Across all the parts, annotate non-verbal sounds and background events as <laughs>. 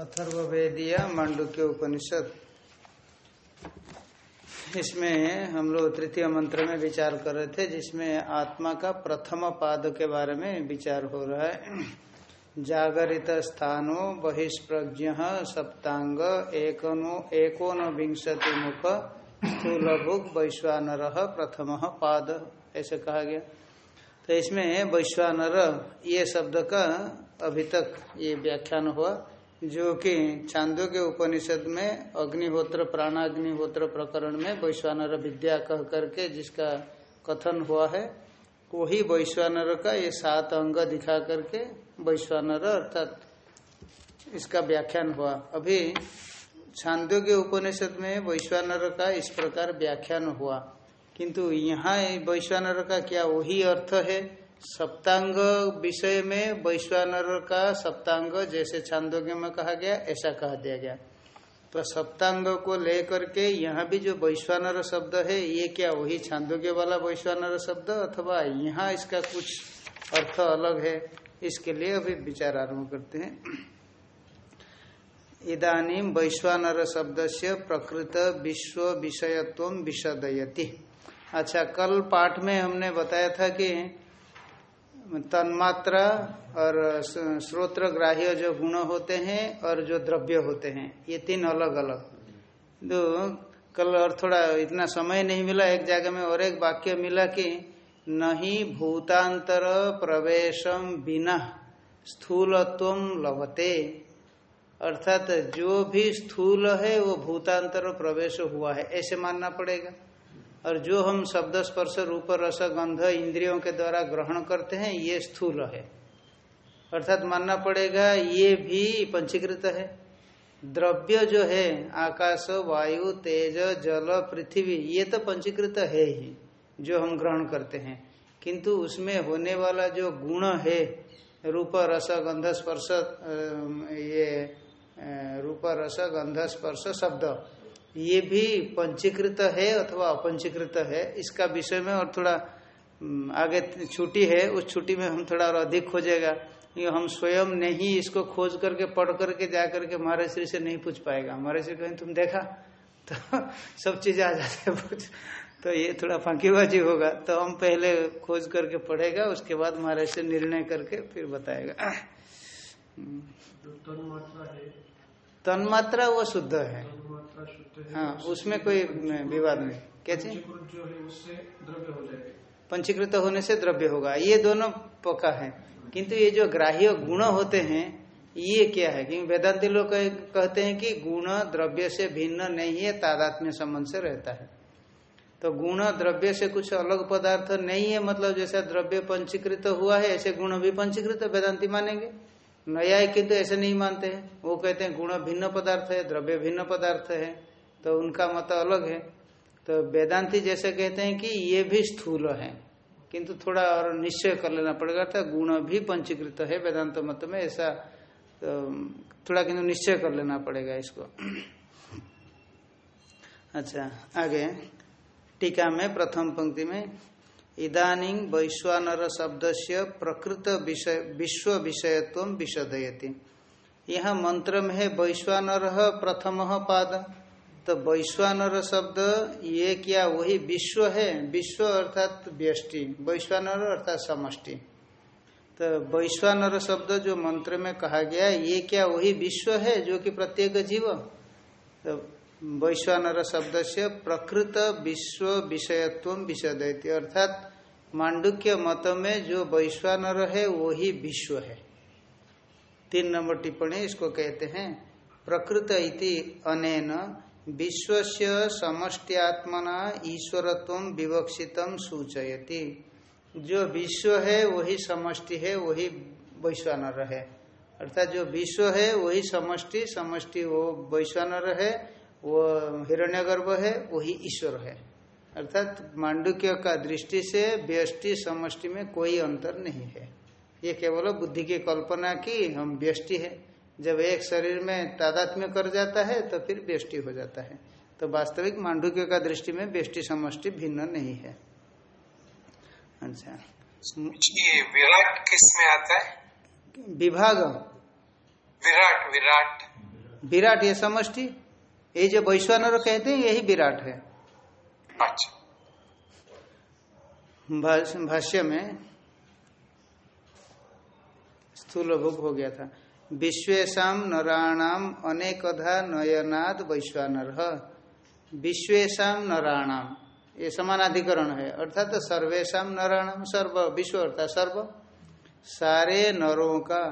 अथर्वेदीय मांडुक्य उपनिषद। इसमें हम लोग तृतीय मंत्र में विचार कर रहे थे, जिसमें आत्मा का प्रथम पाद के बारे में विचार हो रहा है। जागरित स्थानो बहिष्प्रज्ञ सप्तांग एकोनो एकोन विंशति मुख स्थूलभुक वैश्वानर प्रथम पाद, ऐसे कहा गया। तो इसमें वैश्वानर, ये शब्द का अभी तक ये व्याख्यान हुआ। जो कि चांदो के उपनिषद में अग्निहोत्र, प्राणाग्निहोत्र प्रकरण में वैश्वानर विद्या कह करके जिसका कथन हुआ है, वही वैश्वानर का ये सात अंग दिखा करके वैश्वानर अर्थात इसका व्याख्यान हुआ। अभी छांदो के उपनिषद में वैश्वानर का इस प्रकार व्याख्यान हुआ। किंतु यहाँ वैश्वानर का क्या वही अर्थ है? सप्तांग विषय में वैश्वानर का सप्तांग, जैसे छांदोग्य में कहा गया, ऐसा कहा दिया गया। तो सप्तांग को लेकर के यहाँ भी जो वैश्वानर शब्द है, ये क्या वही छांदोग्य वाला वैश्वानर शब्द, अथवा यहाँ इसका कुछ अर्थ अलग है, इसके लिए अभी विचार आरंभ करते हैं। इदानी वैश्वानर शब्द से प्रकृत विश्व विषयत्व विषदयति। अच्छा कल पाठ में हमने बताया था कि तन्मात्रा और श्रोत्र ग्राह्य जो गुण होते हैं और जो द्रव्य होते हैं, ये तीन अलग अलग तो कल और थोड़ा इतना समय नहीं मिला, एक जगह में और एक वाक्य मिला कि, नहीं भूतांतर प्रवेशम बिना, स्थूलत्व लभते। अर्थात जो भी स्थूल है, वो भूतांतर प्रवेश हुआ है, ऐसे मानना पड़ेगा। और जो हम शब्द स्पर्श रूप, रस, गंध, इंद्रियों के द्वारा ग्रहण करते हैं, ये स्थूल है। अर्थात मानना पड़ेगा, ये भी पंचीकृत है। द्रव्य जो है, आकाश, वायु, तेज, जल, पृथ्वी, ये तो पंचीकृत है ही, जो हम ग्रहण करते हैं। किंतु उसमें होने वाला जो गुण है, रूप, रस, गंध, स्पर्श ये रूप, रस, गंध, स्पर्श, शब्द ये भी पंचीकृत है अथवा अपंचीकृत है इसका विषय में और थोड़ा आगे छुट्टी है उस छुट्टी में हम थोड़ा और अधिक खोजेगा ये हम स्वयं नहीं इसको खोज करके पढ़ करके जा करके हमारे श्री से नहीं पूछ पाएगा। हमारे श्री कहीं तुम देखा? <laughs> तो सब चीज़ें आ जाते हैं तो ये थोड़ा फांकीबाजी होगा। तो हम पहले खोज करके पढ़ेगा उसके बाद हमारे से निर्णय करके फिर बताएगा। तन्मात्रा वो शुद्ध है। हाँ उसमें कोई विवाद नहीं। चीज़? पंचीकृत होने से द्रव्य होगा। ये दोनों पक्का है। किंतु ये जो ग्राह्य गुण होते हैं ये क्या है? क्योंकि वेदांति लोग कहते हैं कि गुण द्रव्य से भिन्न नहीं है तादात्म्य संबंध से रहता है। तो गुण द्रव्य से कुछ अलग पदार्थ नहीं है मतलब जैसा द्रव्य पंचीकृत हुआ है ऐसे गुण भी पंचीकृत वेदांति मानेंगे। नया किंतु ऐसे नहीं मानते हैं। वो कहते हैं गुण भिन्न पदार्थ है, द्रव्य भिन्न पदार्थ है तो उनका मत अलग है। तो वेदांति जैसे कहते हैं कि ये भी स्थूल है, किंतु थोड़ा और निश्चय कर लेना पड़ेगा। था गुण भी पंचीकृत है वेदांत मत में, ऐसा तो थोड़ा किंतु निश्चय कर लेना पड़ेगा इसको। अच्छा आगे, टीका में प्रथम पंक्ति में इदानी वैश्वानर शब्द से प्रकृत विषय विश्व विषयत्व विशदयति। यहाँ मंत्र में है वैश्वानर प्रथम पाद। तो वैश्वानर शब्द ये क्या वही विश्व है? विश्व अर्थात व्यष्टि। वैश्वानर अर्थात समष्टि। तो वैश्वानर शब्द जो मंत्र में कहा गया ये क्या वही विश्व है जो कि प्रत्येक जीव? तो वैश्वानर शब्द से प्रकृत विश्व विषयत्व विषदयति अर्थात मांडुक्य मत में जो वैश्वानर है वो ही विश्व है। तीन नंबर टिप्पणी, इसको कहते हैं, प्रकृत इति अनेन विश्व से समष्ट्यात्मना ईश्वरत्व विवक्षित सूचयति। जो विश्व है, वही समष्टि है, वही वैश्वानर है अर्थात जो विश्व है, वही समष्टि समष्टि वो वैश्वानर है वो हिरण्यगर्भ है, वही ईश्वर है। अर्थात मांडुक्य का दृष्टि से व्यष्टि समष्टि में कोई अंतर नहीं है। ये केवल बुद्धि की कल्पना की हम व्यष्टि है। जब एक शरीर में तादात्म्य कर जाता है तो फिर व्यष्टि हो जाता है। तो वास्तविक मांडुक्य का दृष्टि में व्यष्टि समष्टि भिन्न नहीं है। अच्छा। विराट किसमें आता है? विभाग विराट विराट। विराट ये समष्टि। ये जो वैश्वानर कहते हैं यही विराट है। अच्छा भाष्य में स्थूल भोग हो गया था। विश्वेशम नराणाम अनेकधा नयनाद वैश्वानर। विश्वेशम नराणाम ये समानाधिकरण है। अर्थात तो सर्वेशम नराणाम सर्व, विश्व अर्थात सर्व। सारे नरों का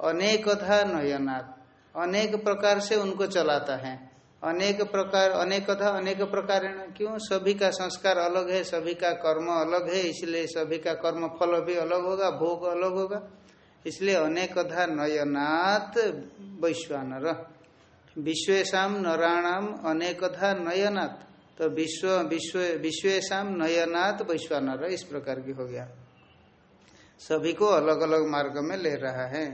अनेकधा नयनाद, अनेक प्रकार से उनको चलाता है। अनेक प्रकार, अनेक कथा, अनेक प्रकार क्यों? सभी का संस्कार अलग है सभी का कर्म अलग है, इसलिए सभी का कर्म फल भी अलग होगा, भोग अलग होगा। इसलिए अनेकधा नयनात् वैश्वानर। विश्वेशम नराणाम अनेकधा नयनात्। तो विश्व विश्व विश्वेशम नयनात् वैश्वानर, इस प्रकार की हो गया। सभी को अलग अलग मार्ग में ले रहा है।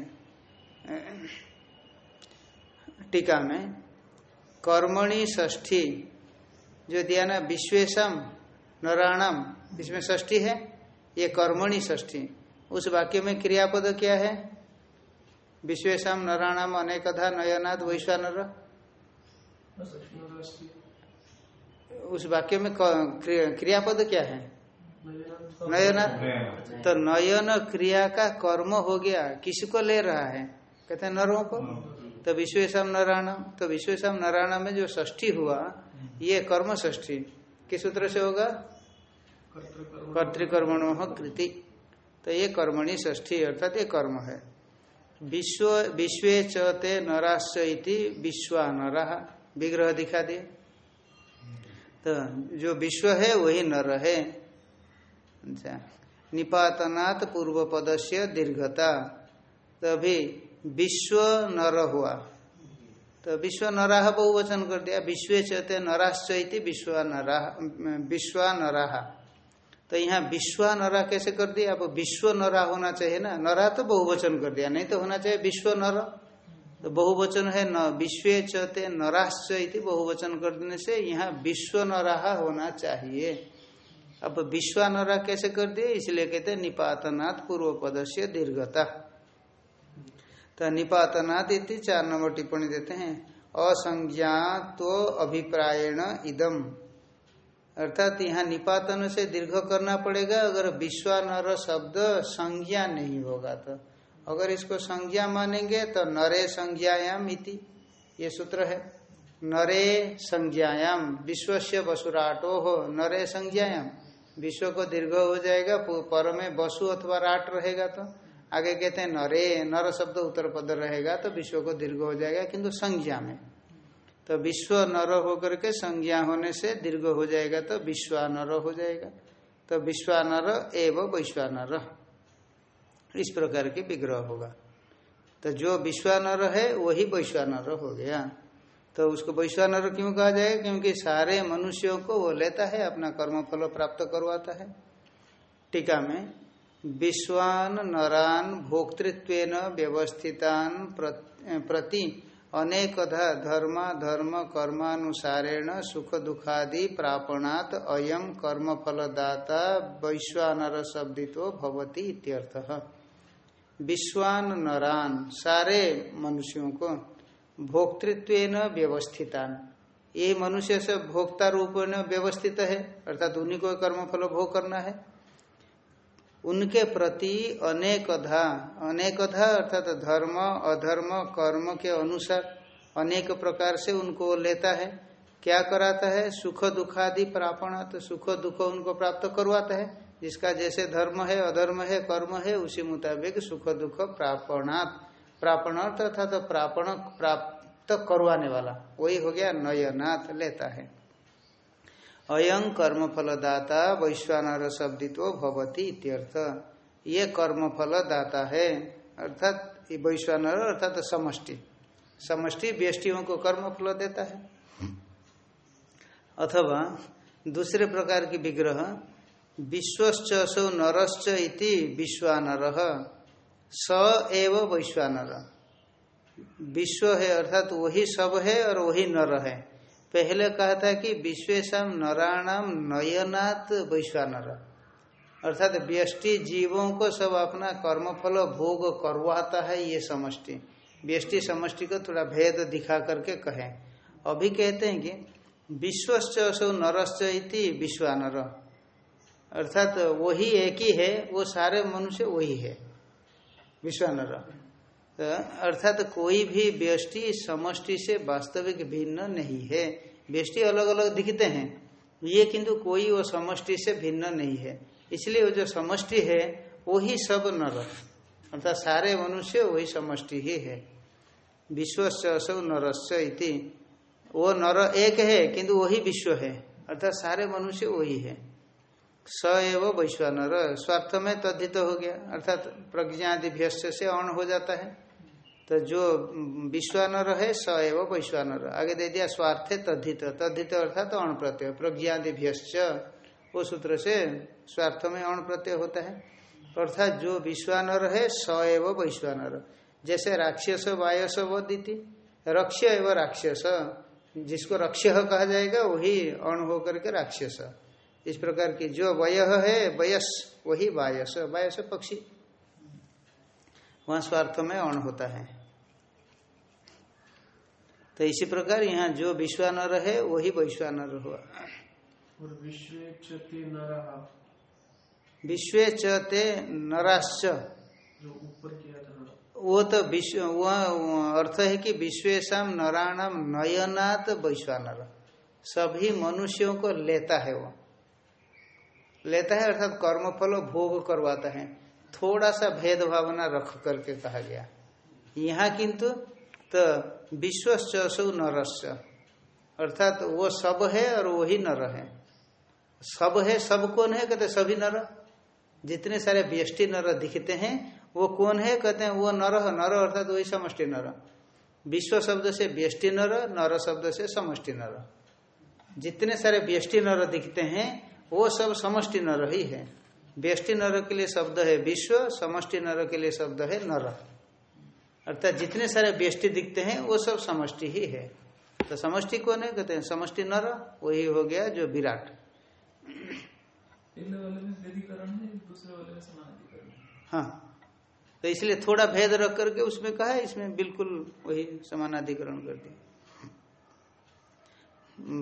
टीका में कर्मणि ष्ठी जो दिया ना विश्वेशम, नराणाम, इसमें ष्ठी है, ये कर्मणि ष्ठी उस वाक्य में क्रियापद क्या है? विश्वेशम, नराणाम, अनेकधा नयनाथ वैश्वानर। उस वाक्य में क्रियापद क्या है? नयनाथ तो नयन क्रिया का कर्म हो गया। किसको ले रहा है? कहते हैं नरों को। तो विश्वेशम नारायणम तो विश्वेशम नारायण में जो ष्ठी हुआ ये कर्म ष्ठी किस सूत्र से होगा? कर्तिकर्मणो। कृति। तो ये कर्मणि ष्ठी अर्थात ये कर्म है। विश्व विश्व चते नराश्च इति विश्वानरा विग्रह दिखा दिए। तो जो विश्व है वही नर है। अच्छा। निपातनात् पूर्व पदस्य दीर्घता। तो अभी विश्व नर हुआ। तो विश्व नराह बहुवचन कर दिया। विश्व चौथे नराश्चैति विश्व नराह विश्वा नराह तो यहाँ विश्वा नरा कैसे कर दिया? अब विश्व नरा होना चाहिए ना। नरा तो बहुवचन कर दिया। नहीं तो होना चाहिए विश्व नर। तो बहुवचन है न, विश्व चौथे नराश्च बहुवचन कर देने से यहाँ विश्व नराह होना चाहिए। अब विश्वा नरा कैसे कर दिए इसलिए कहते निपातनाथ पूर्व पद से दीर्घता। तो निपातनाद इति चार नंबर टिप्पणी देते हैं। असंज्ञात्व अभिप्रायण इदम। अर्थात यहाँ निपातन से दीर्घ करना पड़ेगा, अगर विश्वानर शब्द संज्ञा नहीं होगा तो। अगर इसको संज्ञा मानेंगे तो नरे संज्ञायाम इति। ये सूत्र है। नरे संज्ञायाम विश्व से वसुराटो हो नरे संज्ञायाम। विश्व को दीर्घ हो जाएगा पर में वसु अथवा राट रहेगा तो। आगे कहते हैं, नरे, नर शब्द उत्तर पद रहेगा तो विश्व को दीर्घ हो जाएगा, किंतु संज्ञा में। तो विश्व नर होकर के संज्ञा होने से दीर्घ हो जाएगा तो विश्वानर हो जाएगा। तो विश्वानर एवं वैश्वानर। इस प्रकार के विग्रह होगा। तो जो विश्वानर है, वही वैश्वानर हो गया। तो उसको वैश्वानर क्यों कहा जाए? क्योंकि सारे मनुष्यों को वो लेता है, अपना कर्म फल प्राप्त करवाता है। टीका में विश्वान, नरान भोक्तृत्व व्यवस्थितान प्रति अनेकधा धर्म धर्म कर्मानुसारेण सुख दुखादि प्रापणात अयम कर्म फलदाता वैश्वानर शब्दितो भवती इत्यर्थः। विश्वान, नरान, सारे मनुष्यों को भोक्तृत्व व्यवस्थितान। ये मनुष्य से भोक्ता रूप में व्यवस्थित है, अर्थात उन्हीं को कर्म फल भोग करना है। उनके प्रति अनेकधा अनेकधा अर्थात धर्म, अधर्म, कर्म के अनुसार अनेक प्रकार से उनको लेता है। क्या कराता है? सुख दुखादि प्रापणा तो सुख दुख उनको प्राप्त करवाता है। जिसका जैसे धर्म है, अधर्म है, कर्म है, उसी मुताबिक सुख दुख प्रापणात् प्रापणार्थ अर्थात प्रापण, प्राप्त करवाने वाला। वही हो गया नयनाथ लेता है। अयं कर्म फलदाता वैश्वानर शब्दित्व भवती इत्यर्थ। ये कर्म फल दाता है, अर्थात वैश्वानर, अर्थात समष्टि। समष्टि व्यष्टियों को कर्म फल देता है। अथवा दूसरे प्रकार की विग्रह विश्वश्च सो नरश्च इति विश्वानर। स एव वैश्वानर। विश्व है, अर्थात वही सब है और वही नर है। पहले कहा था कि विश्वेशम नराणाम नयनात् वैश्वानर। अर्थात व्यष्टि जीवों को सब अपना कर्मफल भोग करवाता है ये समष्टि। व्यष्टि समष्टि को थोड़ा भेद दिखा करके कहें। अभी कहते हैं कि विश्वश्च असो नरश्च इति विश्वानर। अर्थात वही एक ही है, वो सारे मनुष्य वही है। विश्वानर। तो अर्थात कोई भी व्यष्टि समष्टि से वास्तविक भिन्न नहीं है। व्यष्टि अलग अलग दिखते हैं। ये किंतु कोई वो समष्टि से भिन्न नहीं है। इसलिए वो जो समष्टि है, वही सब नर। अर्थात सारे मनुष्य वही समष्टि ही है। विश्वस्य असौ नरस्य इति। वो नर एक है, किंतु वही विश्व है। अर्थात सारे मनुष्य वही है। स एव वैश्वानर। स्वार्थ में तद्धित हो गया। अर्थात प्रज्ञादिभ्यस्य से अण हो जाता है। तो जो विश्वानर है स एव वैश्वानर आगे दे दिया, स्वार्थे तद्धित। तद्धित अर्थात तो अण प्रत्यय प्रज्ञादिभ्यश्च। वो सूत्र से स्वार्थ में अण प्रत्यय होता है। अर्थात जो विश्वानर है स एव वैश्वानर जैसे राक्षस, वायस, वो दीति रक्ष्य एवं राक्षस। जिसको रक्ष्य कहा जाएगा, वही अण होकर के राक्षस। इस प्रकार की जो वय है, वयस, वही वायस। वायस पक्षी। वहाँ स्वार्थ में अण होता है। तो इसी प्रकार यहाँ जो विश्वानर है वही वैश्वानर हुआ। विश्व चते नराश्च। वो तो विश्व वह अर्थ है कि विश्वेशम नराणाम नयनात वैश्वानर। सभी मनुष्यों को लेता है वो। लेता है अर्थात कर्मफल भोग करवाता है। थोड़ा सा भेद भावना रख करके कहा गया। यहाँ किंतु तो विश्वश्चसु नरस्य। अर्थात तो वो सब है और वही नर है। सब है, सब कौन है? कहते सभी नर। जितने सारे व्यष्टि नर दिखते हैं, वो कौन है? कहते हैं वो नर नर अर्थात तो वही समष्टि नर। विश्व शब्द से व्यष्टि नर नर शब्द से समष्टि नर। जितने सारे व्यष्टि नर दिखते हैं, वो सब समष्टि नर ही है। व्यष्टि नर के लिए शब्द है विश्व, समष्टि नर के लिए शब्द है नर। अर्थात जितने सारे व्यष्टि दिखते हैं वो सब समष्टि ही है। तो समष्टि कौन है? कहते हैं समष्टि नर वही हो गया जो विराट। है दूसरे वाले में समानाधिकरण तो इसलिए थोड़ा भेद रख करके उसमें कहा है इसमें बिल्कुल वही समानाधिकरण कर दिया।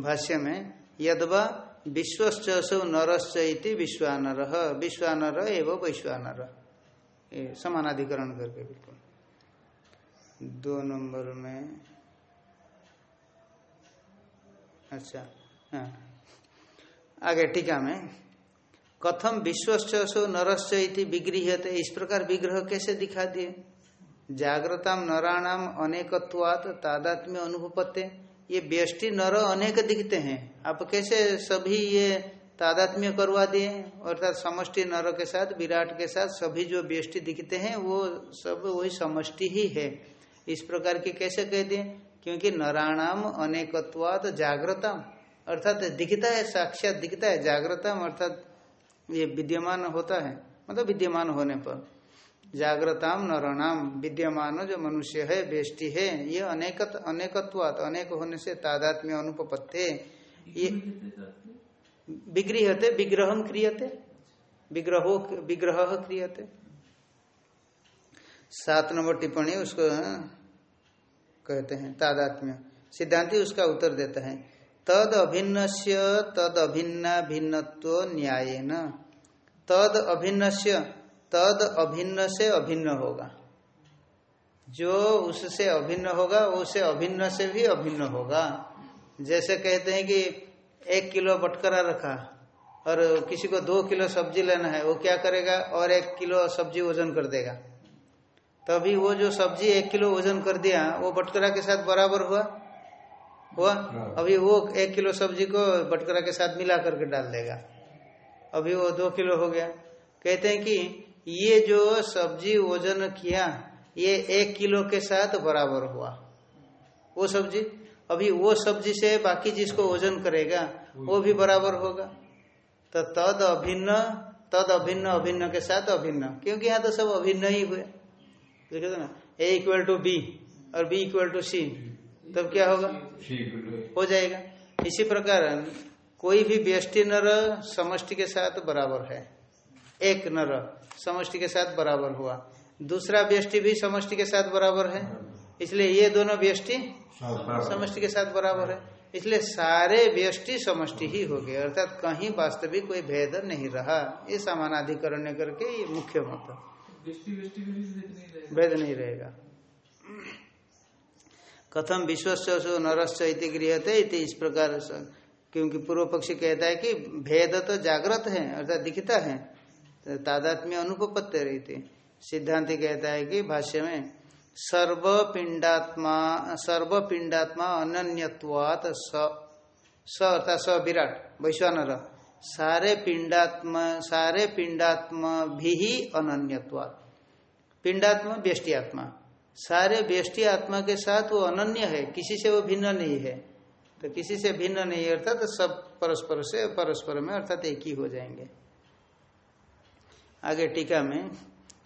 भाष्य में यदवा विश्वश्चसौ नरश्च इति विश्वानर विश्वानर एवं वैश्वानर। ये समानाधिकरण करके बिल्कुल। दो नंबर में अच्छा हाँ। आगे टीका में। कथम विश्वश्चसो नरश्च इति विगृहते इस प्रकार विग्रह कैसे दिखा दिए? जागृताम नराणाम अनेकत्वात तादात्म्य अनुभवते ये व्यष्टि नर अनेक दिखते हैं। आप कैसे सभी ये तादात्म्य करवा दिए? अर्थात समष्टि नर के साथ, विराट के साथ सभी जो व्यष्टि दिखते हैं, वो सब वही समष्टि ही है। इस प्रकार की कैसे कह दिए? क्योंकि नराणाम अनेकत्वात जागृतम अर्थात दिखता है, साक्षात दिखता है जागृतम अर्थात ये विद्यमान होता है। मतलब विद्यमान होने पर। जागृताम नरणाम, विद्यमान जो मनुष्य है, बेष्टि है, ये अनेक अनेकत्वात, अनेक होने से तादात्म्य अनुपत्ते ये विगृहते विग्रह क्रियते। विग्रहो, विग्रह क्रियते। सात नंबर टिप्पणी, उसको कहते हैं, तादात्म्य। सिद्धांति उसका उत्तर देता है तद अभिन्न से तद अभिन्ना भिन्नत्व न्याय न तद अभिन्न से तद अभिन्न से अभिन्न होगा। जो उससे अभिन्न होगा उससे अभिन्न से भी अभिन्न होगा। जैसे कहते हैं कि एक किलो बटकरा रखा और किसी को दो किलो सब्ज़ी लेना है, वो क्या करेगा? और एक किलो सब्ज़ी वज़न कर देगा। तभी वो जो सब्ज़ी एक किलो वज़न कर दिया वो बटकरा के साथ बराबर हुआ? हुआ? अभी वो एक किलो सब्ज़ी को बटकरा के साथ मिला करके डाल देगा। अभी वो दो किलो हो गया। कहते हैं कि ये जो सब्ज़ी वज़न किया ये एक किलो के साथ बराबर हुआ। वो सब्ज़ी? अभी वो सब्ज़ी से बाकी जिसको वज़न करेगा वो भी बराबर होगा। तो तद अभिन्न तद अभिन्न अभिन्न के साथ अभिन्न। क्योंकि यहाँ तो सब अभिन्न ही हुए। देखे ना ए इक्वल टू बी और बी इक्वल टू सी तब क्या होगा? हो जाएगा। इसी प्रकार कोई भी व्यष्टि नर समष्टि के साथ बराबर है। एक नर समष्टि के साथ बराबर हुआ। दूसरा व्यष्टि भी समष्टि के साथ बराबर है। इसलिए ये दोनों व्यष्टि समष्टि के साथ बराबर है। इसलिए सारे व्यष्टि समष्टि ही हो गए। अर्थात कहीं वास्तविक कोई भेद नहीं रहा। ये समानाधिकरण करके ये मुख्य मत। भेद नहीं रहेगा। कथम विश्वस्व इति गृहते इति इस प्रकार क्योंकि पूर्व पक्षी कहता है कि भेद तो जागृत है, अर्थात दिखता है। तो तादात्म्य अनुपत्य रही थी सिद्धांति कहता है कि भाष्य में सर्व पिंडात्मा सर्व पिंडात्मा अनन्यत्वात स स अर्थात स विराट, वैश्वानर। सारे पिंडात्मा सारे पिंडात्मा भी ही अनन्यत्वात पिंडात्मा व्यष्टि आत्मा। सारे व्यष्टि आत्मा के साथ वो अनन्य है किसी से वो भिन्न नहीं है। तो किसी से भिन्न नहीं है अर्थात तो सब परस्पर से परस्पर में अर्थात एक ही हो जाएँगे। आगे टीका में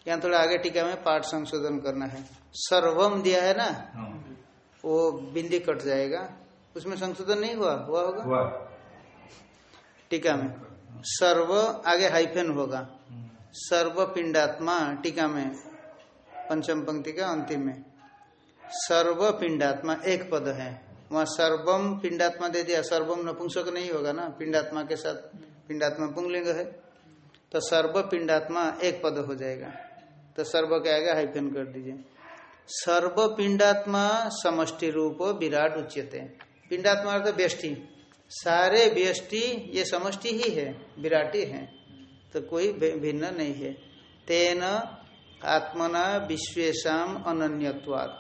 यहाँ थोड़ा आगे टीका में पाठ संशोधन करना है। सर्वम दिया है ना? हाँ। वो बिंदी कट जाएगा। उसमें संशोधन नहीं हुआ? हुआ होगा? हुआ। टीका में। सर्व, आगे हाइफेन होगा। सर्व पिंडात्मा, टीका में। पंचम पंक्ति का अंतिम में। सर्व पिंडात्मा, एक पद है। वहाँ सर्वम पिंडात्मा दे दिया। सर्वम नपुंसक नहीं होगा ना। पिंडात्मा के साथ पिंडात्मा पुंगलिंग है। तो सर्व पिंडात्मा, एक पद हो जाएगा। तो सर्व के आगे हाइफेन कर दीजिए। सर्व पिंडात्मा, समष्टि रूप, विराट उच्यते। पिंडात्मा अर्थ व्यष्टि। सारे व्यष्टि ये समष्टि ही है विराटी है तो कोई भिन्न नहीं है। तेन आत्मना विश्वेशम अनन्यत्वात्।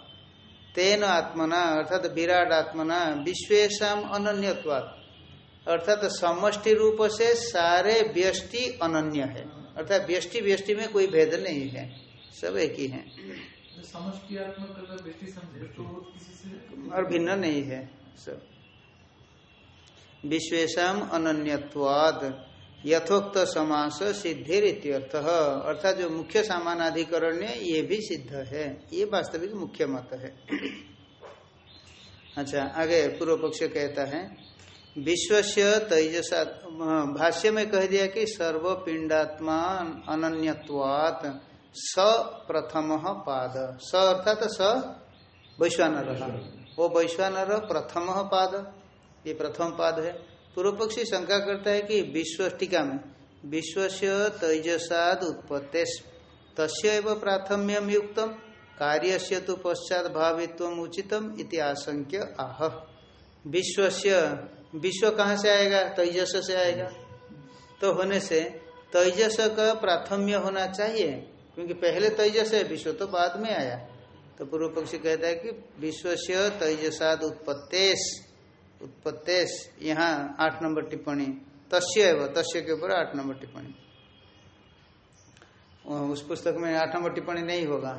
तेन आत्मना अर्थात विराट आत्मना विश्वेशम अनन्यत्वात्। अर्थात समष्टि रूप से सारे व्यष्टि अनन्य है। अर्थात व्यष्टि व्यष्टि में कोई भेद नहीं है। सब एक ही है। तो किसी से और भिन्न नहीं है सब। विश्वेशम अनन्यत्वाद यथोक्त समास सिद्धिर इत्यर्थ अर्थात जो मुख्य सामानाधिकरण है ये भी सिद्ध है। ये वास्तविक मुख्य मत है। <clears throat> अच्छा आगे पूर्व पक्ष कहता है विश्वस्य तेजसा भाष्य में कह दिया कि सर्व पिंडात्मा अनन्यत्वात् स प्रथम पाद। स अर्थात स वैश्वानर। वो वैश्वानर प्रथम पाद। ये प्रथम पाद है। पूर्व पक्षी शंका करता है कि विश्व टीका में विश्व तेजसाद उत्पत्ति तस्य प्राथम्यम युक्तम कार्य से तो पश्चात भावित्व उचितम इति आशंक्य आह। विश्व विश्व कहाँ से आएगा? तेजस से आएगा। तो होने से तेजस का प्राथम्य होना चाहिए, क्योंकि पहले तेजस है, विश्व तो बाद में आया। तो पूर्व पक्षी कहता है कि विश्व तेजसाद उत्पत्तेश उत्पत्तेश यहाँ आठ नंबर टिप्पणी। तस्य एवं, तस्य के ऊपर आठ नंबर टिप्पणी। उस पुस्तक में आठ नंबर टिप्पणी नहीं होगा।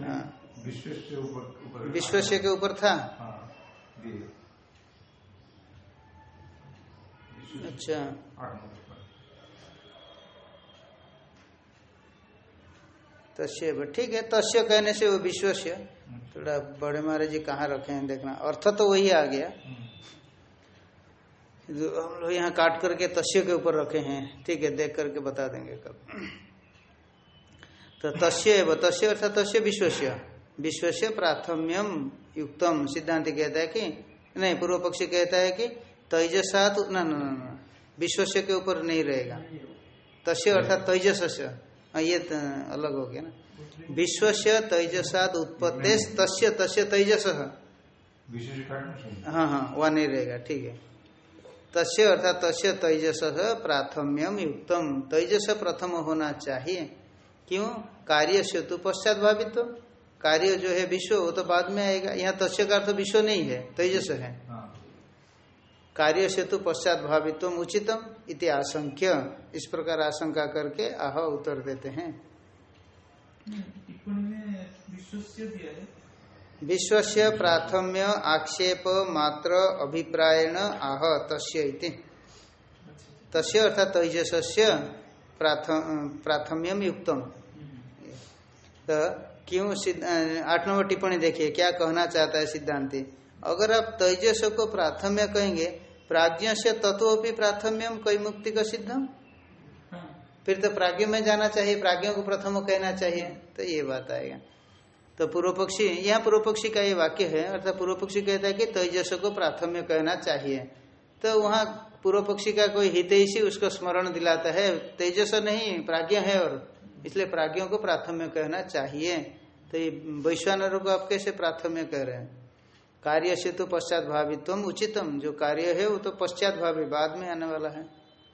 हाँ। विश्व के ऊपर था? अच्छा। तस्य ठीक है, तस्य कहने से वो विश्वस्य। थोड़ा बड़े महाराज जी कहाँ रखे हैं देखना। अर्थ तो वही आ गया। हम लोग यहाँ काट करके तस्य के ऊपर रखे हैं, ठीक है, देख करके बता देंगे कल तो तस्य एवं, तस्य अर्थात तस्य विश्वस्य। विश्वस्य प्राथम्यम युक्तम। सिद्धांत कहता है कि, नहीं, पूर्व पक्षी कहता है कि तेजसात, न न न विश्वस्य के ऊपर नहीं रहेगा। तस्य अर्थात तेजस हाँ ये अलग हो गया ना। विश्वस्य तेजसाद उत्पत्ति तस्य तस्य तेजस। विश्व से हाँ हाँ वह नहीं रहेगा ठीक है। तस्य अर्थात तस्य तेजस प्राथम्यम युक्तम। तेजस प्रथम होना चाहिए। क्यों? कार्य से तो पश्चात भावित्व। कार्य जो है विश्व वो तो बाद में आएगा। यहाँ तस्य का अर्थ विश्व नहीं है तेजस है। हाँ। कार्य से तो पश्चात भावित्व उचितम इति आशंक्य। इस प्रकार आशंका करके आह उत्तर देते हैं। विश्वस्य प्राथम्य आक्षेप मात्र अभिप्रायण आह, तस्य इति। अर्थात प्राथम प्राथम्यम युक्तम। तो क्यों आठ नंबर टिप्पणी देखिए, क्या कहना चाहता है सिद्धांति? अगर आप तैजस को प्राथम्य कहेंगे प्राज्ञ से तत्वपि प्राथम्यम कई मुक्ति का सिद्धम? फिर तो प्राज्ञ में जाना चाहिए, प्राज्ञ को प्रथम कहना चाहिए तो ये बात आएगा। तो पूर्व पक्षी यहाँ पूर्व पक्षी का ये वाक्य है, अर्थात पूर्व पक्षी कहता है कि तेजस को प्राथम्य कहना चाहिए। तो वहाँ पूर्व पक्षी का कोई हितैषी उसको स्मरण दिलाता है तेजस नहीं, प्राज्ञ है और इसलिए प्राज्ञों को प्राथम्य कहना चाहिए। तो ये वैश्वानर को आप कैसे प्राथम्य कह रहे हैं? कार्य से तो पश्चात भावित्व उचितम, जो कार्य है वो तो पश्चात भावी, बाद में आने वाला है,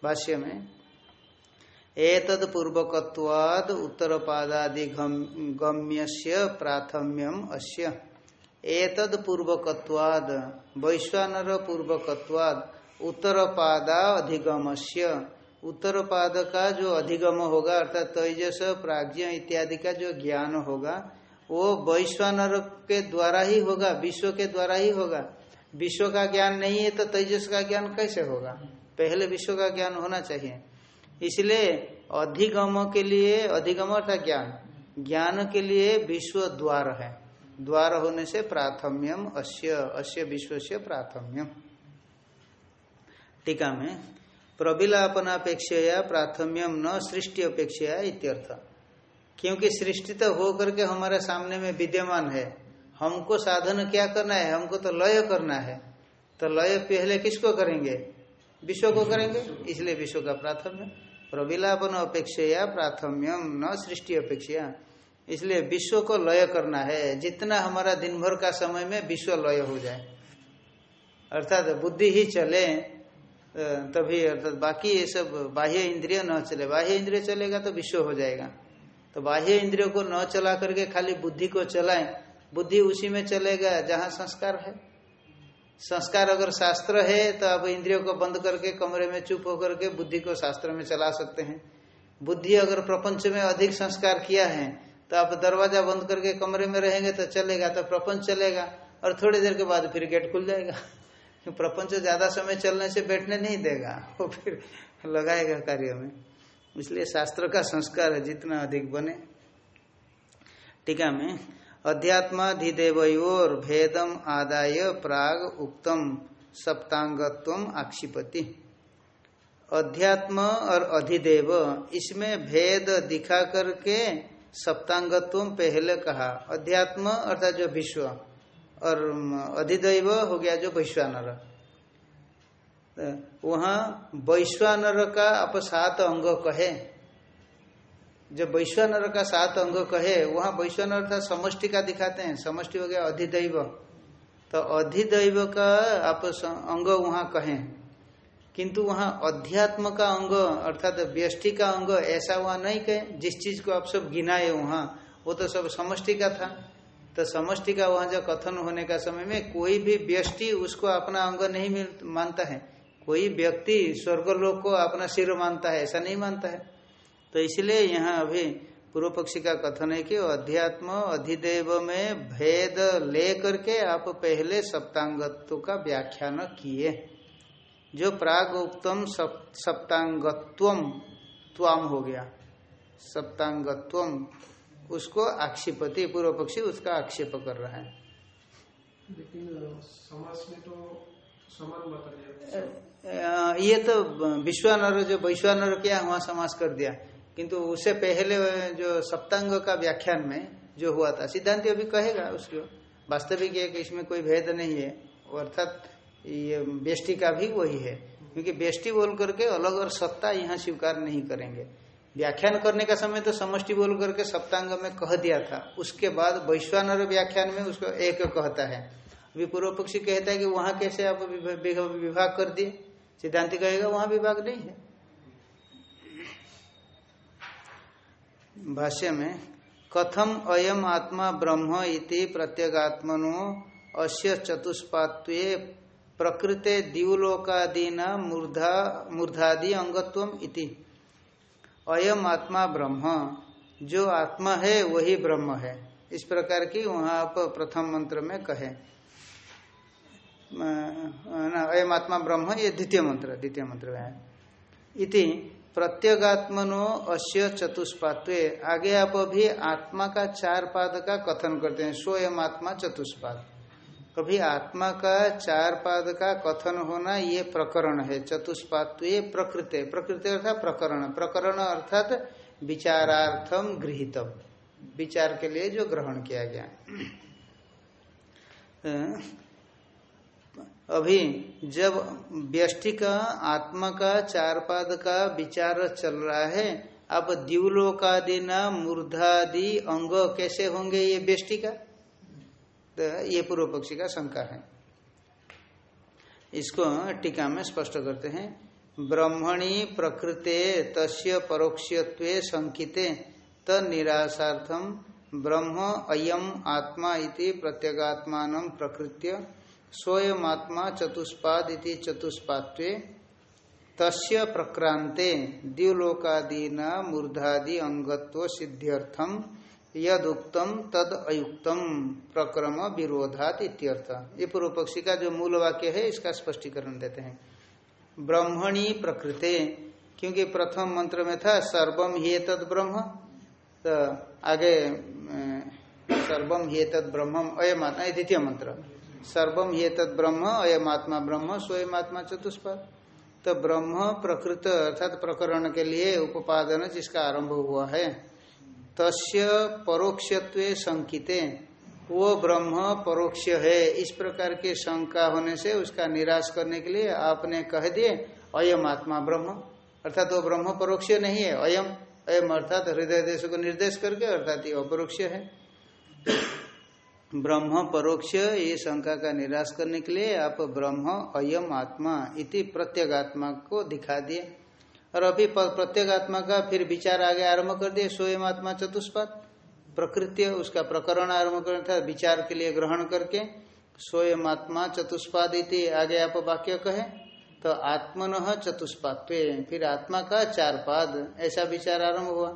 भाष्य में। एतद पूर्वकत्वाद उत्तर पादादि गम्य प्राथम्यम अस्य। एतद पूर्वकत्वाद वैश्वानर पूर्वकत्वाद उत्तर पादा अधिगमस्य उत्तर पाद का जो अधिगम होगा, अर्थात तेजस, प्राज्ञ इत्यादि का जो ज्ञान होगा, वो वैश्वानर के द्वारा ही होगा, विश्व के द्वारा ही होगा। विश्व का ज्ञान नहीं है तो तेजस का ज्ञान कैसे होगा? पहले विश्व का ज्ञान होना चाहिए। इसलिए अधिगम के लिए, अधिगम अर्थात ज्ञान ज्ञान के लिए विश्व द्वार है। द्वार होने से प्राथम्यम, अस्य अस्य विश्व से प्राथम्यम। टीका में प्रबिलापनापेक्षया प्राथम्यम न सृष्टि अपेक्षया इत्यर्थ। क्योंकि सृष्टि तो हो करके हमारे सामने में विद्यमान है, हमको साधन क्या करना है? हमको तो लय करना है। तो लय पहले किसको करेंगे? विश्व को करेंगे? इसलिए विश्व का प्राथम्य। प्रबिलापन अपेक्षया, प्राथम्यम न सृष्टि अपेक्षा इसलिए विश्व को लय करना है। जितना हमारा दिन भर का समय में विश्व लय हो जाए। अर्थात बुद्धि ही चले तभी अर्थात बाकी ये सब बाह्य इंद्रिय न चले। बाह्य इंद्रिय चलेगा तो विश्व हो जाएगा। तो बाह्य इंद्रियों को न चला करके खाली बुद्धि को चलाएँ। बुद्धि उसी में चलेगा जहाँ संस्कार है। संस्कार अगर शास्त्र है तो आप इंद्रियों को बंद करके, कमरे में चुप होकर के बुद्धि को शास्त्र में चला सकते हैं। बुद्धि अगर प्रपंच में अधिक संस्कार किया है तो आप दरवाज़ा बंद करके कमरे में रहेंगे तो चलेगा तो प्रपंच चलेगा, और थोड़ी देर के बाद फिर गेट खुल जाएगा। <laughs> प्रपंच ज़्यादा समय चलने से बैठने नहीं देगा, <laughs> वो फिर लगाएगा कार्य में। इसलिए शास्त्र का संस्कार जितना अधिक बने। टीका में अध्यात्माधिदेवयोर भेदम आदाय प्राग उक्तम सप्तांगत्व आक्षिपति। अध्यात्म और अधिदेव, इसमें भेद दिखा करके सप्तांगत्व पहले कहा। अध्यात्म अर्थात जो विश्व और अधिदैव हो गया जो वैश्वानर। वहाँ वैश्वानर का आप सात अंग कहे। जब वैश्वानर का सात अंग कहे, वहाँ वैश्वानर था समष्टि का दिखाते हैं। समष्टि हो गया अधिदैव। तो अधिदैव का आप अंग वहाँ कहें। किंतु वहाँ अध्यात्म का अंग, अर्थात व्यष्टि का अंग, ऐसा वहाँ नहीं कहे। जिस चीज़ को आप सब गिनाए वहाँ, वो तो सब समष्टि का था। तो समष्टि का वहाँ जो कथन होने का समय में, कोई भी व्यष्टि उसको अपना अंग नहीं मिल मानता है। कोई व्यक्ति स्वर्गलोक को अपना सिर मानता है, ऐसा नहीं मानता है। तो इसलिए यहाँ अभी पूर्व पक्षी का कथन है कि अध्यात्म अधिदेव में भेद ले करके आप पहले सप्तांगत्व का व्याख्यान किए। जो प्राग उत्तम सप्तांगत्वम त्वाम हो गया। सप्तांगत्वम उसको आक्षेपति पूर्व पक्षी उसका आक्षेप कर रहा है। लेकिन समाज में तो समान बताया ये तो विश्वानर जो वैश्वानर किया वहाँ समास कर दिया। किंतु उससे पहले जो सप्तांग का व्याख्यान में जो हुआ था, सिद्धांत अभी कहेगा उसको, वास्तविक है कि इसमें कोई भेद नहीं है, अर्थात ये बेष्टि का भी वही है, क्योंकि बेष्टि बोल करके अलग और सत्ता यहाँ स्वीकार नहीं करेंगे। व्याख्यान करने का समय तो समष्टि बोल करके सप्तांग में कह दिया था, उसके बाद वैश्वानर व्याख्यान में उसको एक कहता है। अभी पूर्व पक्षी कहता है कि वहाँ कैसे आप विभाग कर दिए? सिद्धांति कहेगा, वहाँ विभाग नहीं है। भाष्य में, कथम अयम आत्मा ब्रह्म इति प्रत्यगात्मनो अस्य चतुष्पात्व प्रकृते दिवलोकादीना मूर्धा, मूर्धादि अंगत्व इति। अयम आत्मा ब्रह्म। जो आत्मा है, वही ब्रह्म है। इस प्रकार की वहाँ आप प्रथम मंत्र में कहे। ना, अयम आत्मा ब्रह्म, ये द्वितीय मंत्र द्वितीय मंत्र में है। इति प्रत्यगात्मनो अश्य चतुष्पात्वे। आगे आप अभी आत्मा का चार पाद का कथन करते हैं। स्वयं आत्मा चतुष्पाद। कभी आत्मा का चार पाद का कथन होना ये प्रकरण है। चतुष्पात्व प्रकृति। प्रकृति अर्थात प्रकरण। प्रकरण अर्थात विचारार्थम गृहितम। विचार के लिए जो ग्रहण किया गया। अभी जब व्यष्टि का, आत्मा का चार पाद का विचार चल रहा है, अब द्यूलोकादि न मूर्धादि अंग कैसे होंगे ये व्यष्टि का? तो ये पूर्व पक्षी का शंका है। इसको टीका में स्पष्ट करते हैं। ब्रह्मणी प्रकृते तस्य परोक्षत्वे संकिते तनिराशार्थम ब्रह्म अयम आत्मा इति प्रत्यगात्मान प्रकृत्य स्वयमात्मा चतुष्पाद इति चतुष्पात्वे। तस्य प्रक्रांते द्व्युलोकादीन मूर्धादि अंगत्व सिद्ध्यर्थम यदुक्तम तद अयुक्तम प्रक्रम विरोधात इत्यर्थ। ये पूर्व पक्षी का जो मूल वाक्य है, इसका स्पष्टीकरण देते हैं। ब्रह्मणी प्रकृते, क्योंकि प्रथम मंत्र में था सर्वम ही तद ब्रह्म। तो आगे सर्वम ही तद ब्रह्म अयमात्मा द्वितीय मंत्र। सर्वम ये तद ब्रह्म, अयम आत्मा ब्रह्म स्वयं आत्मा चतुष्पद। तो ब्रह्म प्रकृत अर्थात प्रकरण के लिए उपादन जिसका आरंभ हुआ है, तस्य परोक्षत्व संकिते। वो ब्रह्म परोक्ष है। इस प्रकार के शंका होने से उसका निराश करने के लिए आपने कह दिए, अयम आत्मा ब्रह्म। अर्थात वो ब्रह्म परोक्ष नहीं है, अयम अयम अर्थात हृदय देश को निर्देश करके अर्थात ये अपरोक्ष है। ब्रह्म परोक्ष, ये शंका का निराश करने के लिए आप ब्रह्म, अयम, आत्मा इति प्रत्यगात्मा को दिखा दिए। और अभी प्रत्येगात्मा का फिर विचार आगे आरंभ कर दिए, स्वयं आत्मा चतुष्पाद प्रकृति उसका प्रकरण आरंभ करना था, विचार के लिए ग्रहण करके, स्वयं आत्मा चतुष्पाद इति आगे आप वाक्य कहे तो आत्मन चतुष्पाद फिर आत्मा का चार पाद, ऐसा विचार आरंभ हुआ।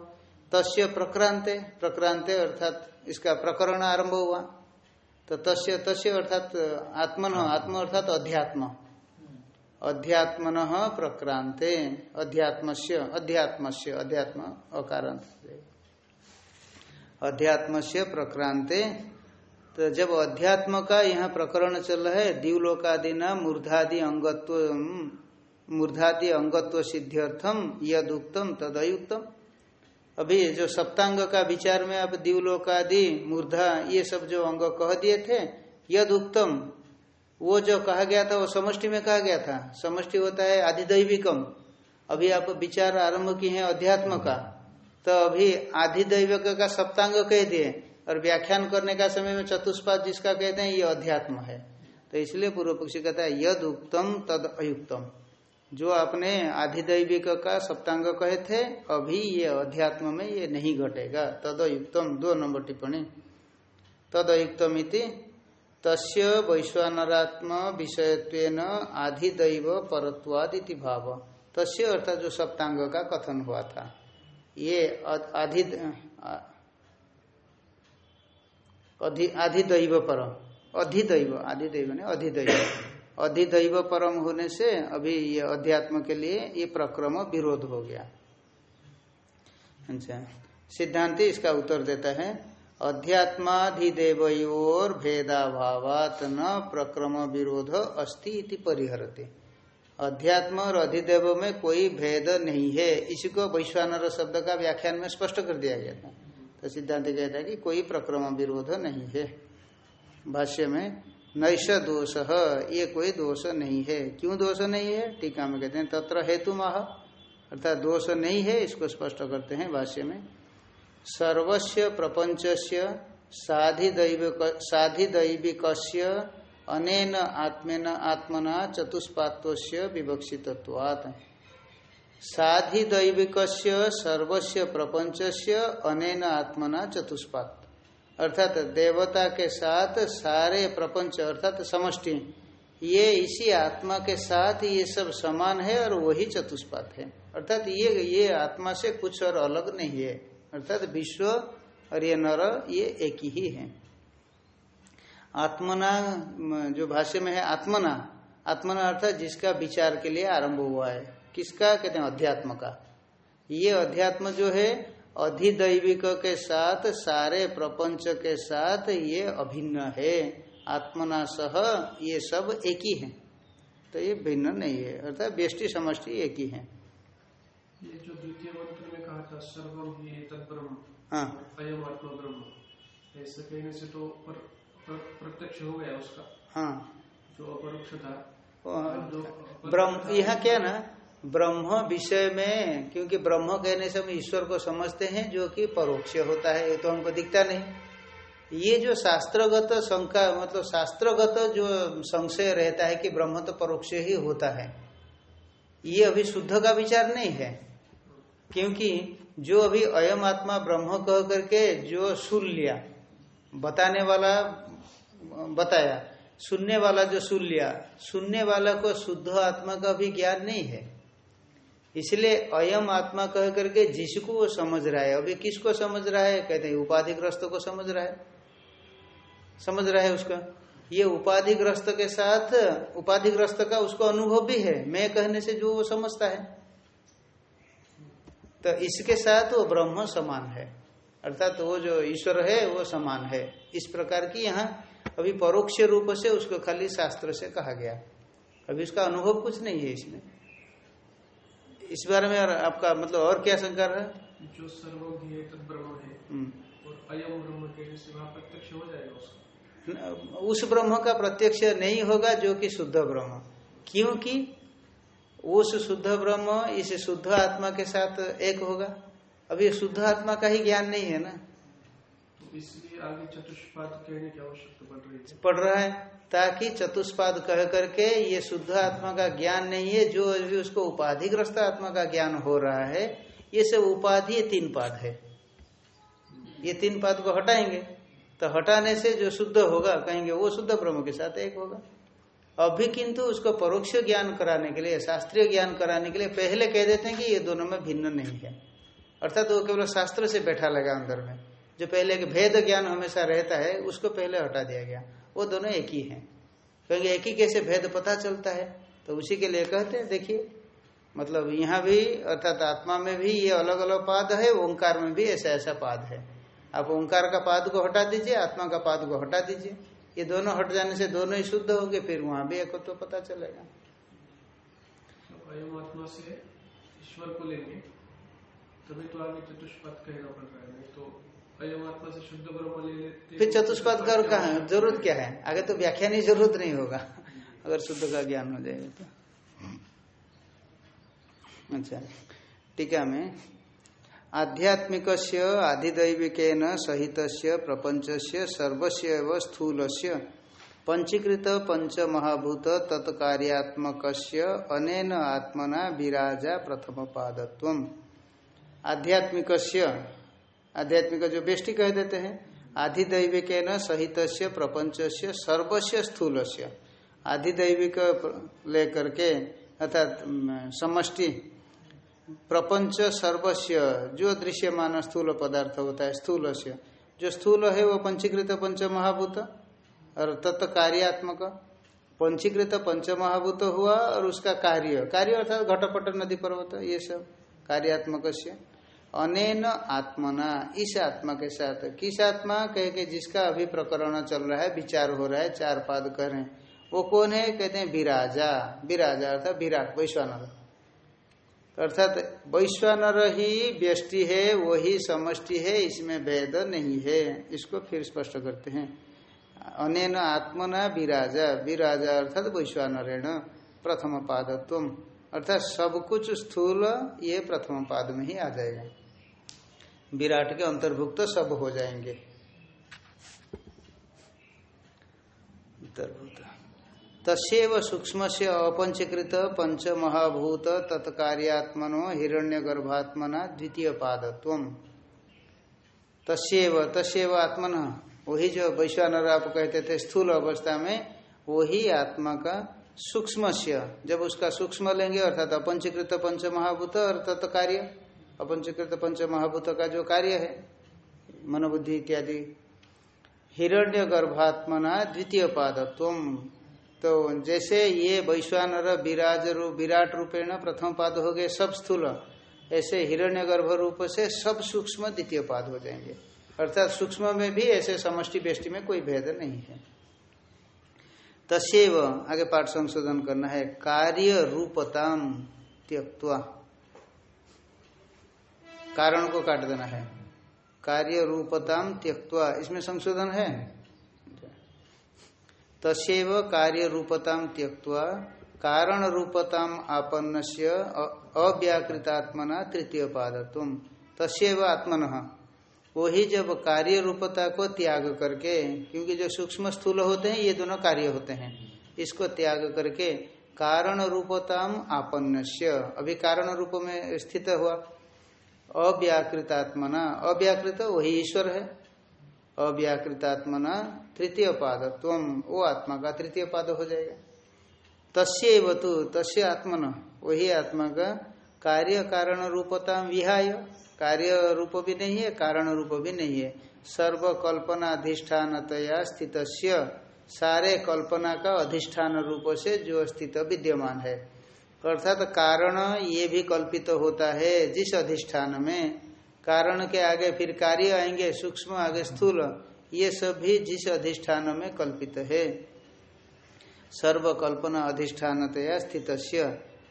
तस्य प्रक्रांते प्रक्रांते अर्थात इसका प्रकरण आरंभ हुआ। तो तस्य तस्य अर्थात आत्मन आत्म अर्थात अध्यात्म। अध्यात्मन प्रक्रांते अध्यात्मस्य अध्यात्मस्य अध्यात्म अकारण अध्यात्मस्य प्रक्रांते तो जब अध्यात्म का यहाँ प्रकरण चल रहा है दिवलोकादि न मूर्धादि अंगत्व मूर्धादि अंगत्व सिद्ध्यर्थम यद उत्तम तदयुक्तम अभी जो सप्तांग का विचार में आप दिवलोकादि, मूर्धा, ये सब जो अंग कह दिए थे, यद उत्तम वो जो कहा गया था, वो समष्टि में कहा गया था। समष्टि होता है आधिदैविकम। अभी आप विचार आरंभ किए हैं अध्यात्म का। तो अभी आधिदैविक का सप्तांग कह दिए। और व्याख्यान करने का समय में चतुष्पाद जिसका कहते हैं, ये अध्यात्म है। तो इसलिए पूर्व पक्षी कहता है, यद उत्तम तद अयुक्तम। जो आपने आधिदैविक का सप्तांग कहे थे, अभी ये अध्यात्म में ये नहीं घटेगा। तद अयुक्तम दो नंबर टिप्पणी। तद अयुक्तम इति, तस्य वैश्वानरात्म विषयत्व आधिदैव परत्वादिति भाव। तस्य अर्थात जो सप्तांग का कथन हुआ था। ये आधि आधिदैव पर। अधिदैव, आधिदैव ने अधिदैव। अधिदैव परम होने से अभी ये अध्यात्म के लिए ये प्रक्रम विरोध हो गया। अच्छा। सिद्धांति इसका उत्तर देता है, अध्यात्माधिदेवयोर भेदाभावात न प्रक्रम विरोध अस्ति इति परिहरते। अध्यात्म और अधिदेव में कोई भेद नहीं है। इसी को वैश्वानर शब्द का व्याख्यान में स्पष्ट कर दिया गया था। तो सिद्धांत कहता है कि कोई प्रक्रम विरोध नहीं है। भाष्य में नैश दोष, ये कोई दोष नहीं है। क्यों दोष नहीं है? टीका में कहते हैं, तत्र हेतु माह अर्थात दोष नहीं है, इसको स्पष्ट करते हैं भाष्य में। सर्वस्व प्रपंचस्य साधिदैविक अनेन आत्मेन, आत्मना चतुष्पात्व विवक्षितत्वात्। साधिदैविक सर्वस्व प्रपंचस्य अनेन आत्मना चतुष्पात अर्थात देवता के साथ सारे प्रपंच, अर्थात समष्टि। ये इसी आत्मा के साथ ये सब समान है और वही चतुष्पात है। अर्थात ये ये आत्मा से कुछ और अलग नहीं है। अर्थात विश्व और ये नर, ये एक ही है। आत्मना, जो भाष्य में है, आत्मना। आत्मना अर्थात जिसका विचार के लिए आरंभ हुआ है। किसका? कहते हैं अध्यात्म का। ये अध्यात्म जो है अधिदैविक के साथ सारे प्रपंच के साथ ये अभिन्न है। आत्मना सह ये सब एक ही है। तो ये भिन्न नहीं है अर्थात व्यष्टि समष्टि एक ही है। ये जो द्वितीय मंत्र में कहा था सर्वम ही तत्ब्रह्म हाँ। अयम आत्मा ब्रह्म ऐसे कहने से तो पर, पर, प्रत्यक्ष हो गया उसका। हाँ। जो अपरोक्ष था। ब्रह्म यह क्या ना ब्रह्म विषय में, क्योंकि ब्रह्म कहने से हम ईश्वर को समझते हैं, जो कि परोक्ष होता है, ये तो हमको दिखता नहीं। ये जो शास्त्रगत शंका मतलब शास्त्रगत जो संशय रहता है कि ब्रह्म तो परोक्ष ही होता है, ये अभी शुद्ध का विचार नहीं है। क्योंकि जो अभी अयम आत्मा ब्रह्म कह करके जो सुन लिया, बताने वाला, बताया, सुनने वाला जो सुन लिया, सुनने वाला को शुद्ध आत्मा का भी ज्ञान नहीं है। इसलिए अयम आत्मा कह करके जिसको वो समझ रहा है, अभी किसको समझ रहा है? कहते हैं, उपाधिग्रस्त को समझ रहा है। समझ रहा है उसका। ये उपाधिग्रस्त के साथ, उपाधिग्रस्त का उसको अनुभव भी है। मैं कहने से जो वो समझता है। तो इसके साथ वो ब्रह्म समान है। अर्थात तो वो जो ईश्वर है, वो समान है। इस प्रकार की यहाँ अभी परोक्ष रूप से उसको खाली शास्त्र से कहा गया। अभी उसका अनुभव कुछ नहीं है इसमें। इस बारे में और आपका मतलब और क्या शंका है जो सर्वज्ञ है तद ब्रह्म है। और अयम ब्रह्म के सिवा प्रत्यक्ष हो जाएगा उसका। उस ब्रह्म का प्रत्यक्ष नहीं होगा जो कि शुद्ध ब्रह्म। क्योंकि उस शुद्ध ब्रह्म इस शुद्ध आत्मा के साथ एक होगा। अभी शुद्ध आत्मा का ही ज्ञान नहीं है ना। इसलिए आगे चतुष्पाद कहने की आवश्यकता पड़ रही है। पढ़ रहा है ताकि चतुष्पाद कह करके ये शुद्ध आत्मा का ज्ञान नहीं है, जो अभी उसको उपाधिग्रस्त आत्मा का ज्ञान हो रहा है, ये सब उपाधि तीन पाद है। ये तीन पाद को हटाएँगे तो हटाने से जो शुद्ध होगा, कहेंगे वो शुद्ध ब्रह्म के साथ एक होगा। अभी किंतु उसको परोक्ष ज्ञान कराने के लिए, शास्त्रीय ज्ञान कराने के लिए पहले कह देते हैं कि ये दोनों में भिन्न नहीं है। अर्थात वो केवल शास्त्र से बैठा लगा अंदर में। जो पहले एक भेद ज्ञान हमेशा रहता है, उसको पहले हटा दिया गया। वो दोनों एक ही हैं। क्योंकि एक ही कैसे भेद पता चलता है? तो उसी के लिए कहते हैं, देखिए मतलब यहाँ भी, अर्थात आत्मा में भी ये अलग अलग पाद है, ओंकार में भी ऐसा ऐसा पाद है। आप ओंकार का पाद को हटा दीजिए, आत्मा का पाद को हटा दीजिए। ये दोनों हट जाने से दोनों ही शुद्ध होंगे, फिर वहाँ भी एक तो पता चलेगा। से ईश्वर को लेंगे, तभी तो आगे कहना पड़ रहा है तो फिर चतुष्पाद का कहा ज़रूरत क्या है? आगे तो व्याख्या नहीं ज़रूरत नहीं होगा। अगर शुद्ध का ज्ञान हो जाएगा तो। अच्छा टीका में आध्यात्मिक आधिदैविक सहित प्रपंच सर्वस्व स्थूल से पंचीकृत पंच महाभूत तत्कार्यात्मक अनेन आत्मना विराजा प्रथम पादत्व आध्यात्मिक आध्यात्मिक जो बेष्टि कह देते हैं, आधिदैविक न सहित प्रपंच से सर्वस्व स्थूल से आधिदैविक लेकर के, अर्थात समष्टि, प्रपंच सर्वस्व जो दृश्यमान स्थूल पदार्थ होता है स्थूल से जो स्थूल है, वो पंचीकृत पंच महाभूत और तत्व कार्यात्मक। पंचीकृत पंच महाभूत हुआ, और उसका कार्य। कार्य अर्थात घटपट नदी पर्वत, ये सब। कार्यात्मक अनेन आत्मना, इस आत्मा के साथ। किस आत्मा? कहे के जिसका अभी प्रकरण चल रहा है, विचार हो रहा है, चार पाद कर। रहे हैं वो कौन है? कहते हैं विराजा। विराजा अर्थात विराट, वैश्वानर। अर्थात वैश्वानर ही व्यष्टि है, वही समष्टि है, इसमें भेद नहीं है। इसको फिर स्पष्ट करते हैं। अनेन आत्मना विराजा। विराजा अर्थात वैश्वानरेण, प्रथम पादत्व अर्थात सब कुछ स्थूल, ये प्रथम पाद में ही आ जाएगा। विराट के अंतर्भुक्त सब हो जाएँगे। तस्व सूक्ष्म से अपंचीकृत पंच महाभूत तत्कार्यात्मनो हिरण्य गर्भात्मना द्वितीय पादत्व तस्व तस्व आत्मन। वही जो वैश्वानर आप कहते थे स्थूल अवस्था में, वही आत्मा का सूक्ष्म जब उसका सूक्ष्म लेंगे, अर्थात अपंचीकृत पंच महाभूत और तत्कार्य अपंचीकृत पंच महाभूत का जो कार्य है, मनोबुद्धि इत्यादि। हिरण्य गर्भात्मना द्वितीय पादत्व तो जैसे ये वैश्वानर विराज रूप विराट रूपेण प्रथम पाद हो गए, सब स्थूल, ऐसे हिरण्य गर्भ रूप से सब सूक्ष्म द्वितीय पाद हो जाएँगे। अर्थात सूक्ष्म में भी ऐसे समष्टि बेष्टि में कोई भेद नहीं है। तस्व आगे पाठ संशोधन करना है, कार्य रूपताम त्यक्वा कारण को काट देना है। कार्य रूपताम त्यक्वा इसमें संशोधन है। तस्व कार्य रूपताम त्यक्वा कारण रूपताम आपन्न से अव्याकृतात्मना तृतीय पादत्व तस्व आत्मन। वही जब कार्य रूपता को त्याग करके, क्योंकि जो सूक्ष्म स्थूल होते हैं, ये दोनों कार्य होते हैं। इसको त्याग करके, कारण रूपताम आपन्न अभी कारण रूप में स्थित हुआ। अव्याकृतात्मना। अव्याकृत वही ईश्वर है। अव्याकृतात्मना तृतीय पाद तुम वो आत्मा का तृतीय पाद हो जाएगा। तस्व तो तस्य आत्मन। वही आत्मा का कार्य कारण रूपता विहाय। कार्य रूप भी नहीं है, कारण रूप भी नहीं है। सर्व कल्पना अधिष्ठानतया स्थित सारे कल्पना का अधिष्ठान रूप से जो स्थित विद्यमान है। अर्थात कारण ये भी कल्पित तो होता है जिस अधिष्ठान में। कारण के आगे फिर कार्य आएँगे, सूक्ष्म आगे स्थूल, ये सब भी जिस अधिष्ठान में कल्पित तो है। सर्व कल्पना अधिष्ठानतया स्थित